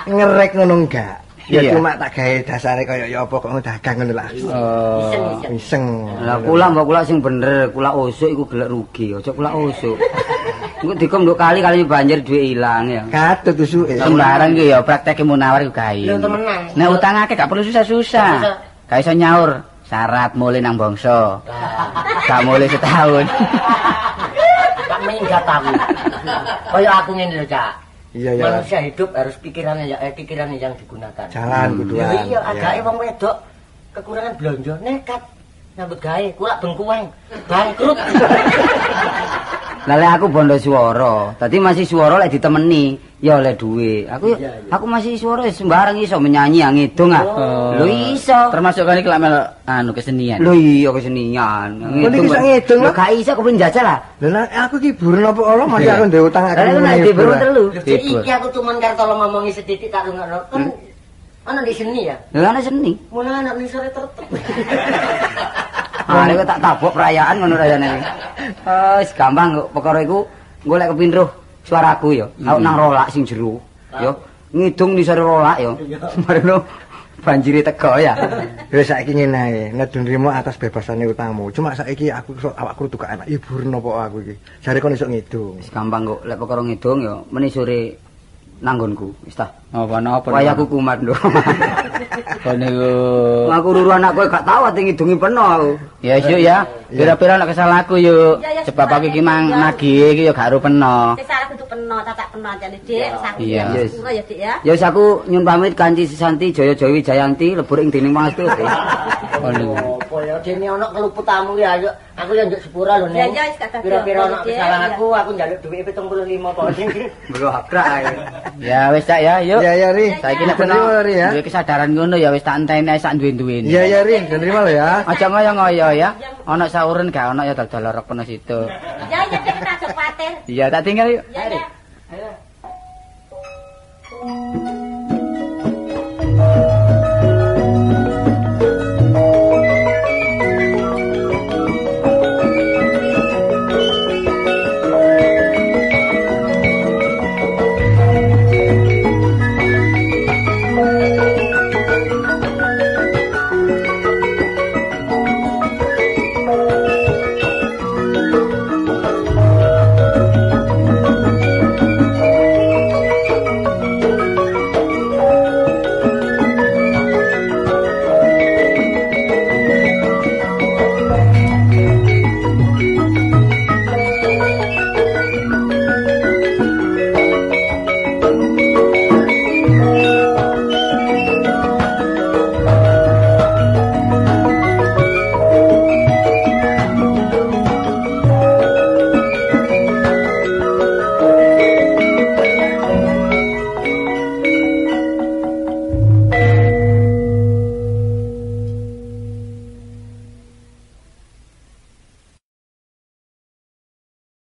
Ngerek ngono enggak. Ya cuma tak gawe dasare kaya ya apa kok dagang ngono lah. Oh. Iseng. Lah kula mbok kula sing bener, kula usuk iku gelek rugi, aja kula usuk. Engko dikom nduk kali kali banjir duit ilang ya. Katut usuke. Sembarang iki ya praktek munawar iku gawe. Lho temenan. Nek utang akeh gak perlu susah-susah. Gak iso nyaur. Syarat mulai nang bangsa. Gak mulai setahun. Gak minggat aku. Kaya aku ngene lho, Cak. Iya ya. Manusia hidup harus pikirannya ya eh, pikirannya yang digunakan. Jalan kuduan. Ya iya, agake wong wedok kekurangan blonjo nekat nyambut gawe, kulak bengkuang, bangkrut. Lah lek aku bondo swara, dadi masih swara lek ditemeni ya oleh duit. Aku aku masih swara sembarang iso menyanyi yang ngidung ah. Lho iso. Termasuk kan iki lak mel anu kesenian. Lho iya kesenian. Kok iki iso ngidung, Lho gak iso kepengin jajal lah. Lah nek aku ki buron apa Allah masih aku ndek utang Lah nek nek diburu telu. Lho, iki aku cuman karo tolong ngomongi sedikit tak rungokno. Kan ana di sini ya. Lah ana seni. Mulai anak ning sore tertutup. Ah nek tak tabok perayaan ngono rayane. Eh wis gampang kok perkara iku golek kepindruh suaraku ya. Aku nang rolak sing jero. Ya ngidung di sore rolak ya. Marino banjiri teko ya. Wis saiki ngene ae, nedun rimo atas bebasane utangmu. Cuma saiki aku awakku kudu gak enak hiburan apa aku iki. Jare kon iso ngidung. Wis gampang kok lek perkara ngidung ya meni sore nanggonku wis ta. Apa napa? Wayaku kumat lho. Kon niku. Aku ruru anak kowe gak tau ati ngidungi peno aku. Ya yuk ya. Pira-pira nek kesalahanku yuk. Ya, ya, Sebab aku iki mang nagih iki ya gak ero peno. Salah kudu peno, cacak peno ajane, Dik. Aku Iya. ya. Dik ya. Ya wis aku nyun pamit kanci Sisanti Jaya Jawi Jayanti lebur ing dening. Oh niku. Apa ya dene ana keluputamu ya ayo. Aku yang njuk sepura lho Ya, ya, Pira-pira apa, ana Dik. kesalahanku aku njaluk dhuwit 75 kok. Belum akrak ae. Ya wis cak ya yuk. Iya ya Ri. Saiki nek ya. duwe kesadaran ngono ya wis tak enteni ae sak duwe-duwene. Iya ya Ri, nedun rimo lho ya. Aja ngoyo-ngoyo ya. Ana sauren gak ana ya dal-dal rok peno situ. Ya, ya, tak kuwatir. Iya tak tinggal yuk. Ya, ya. Ayo.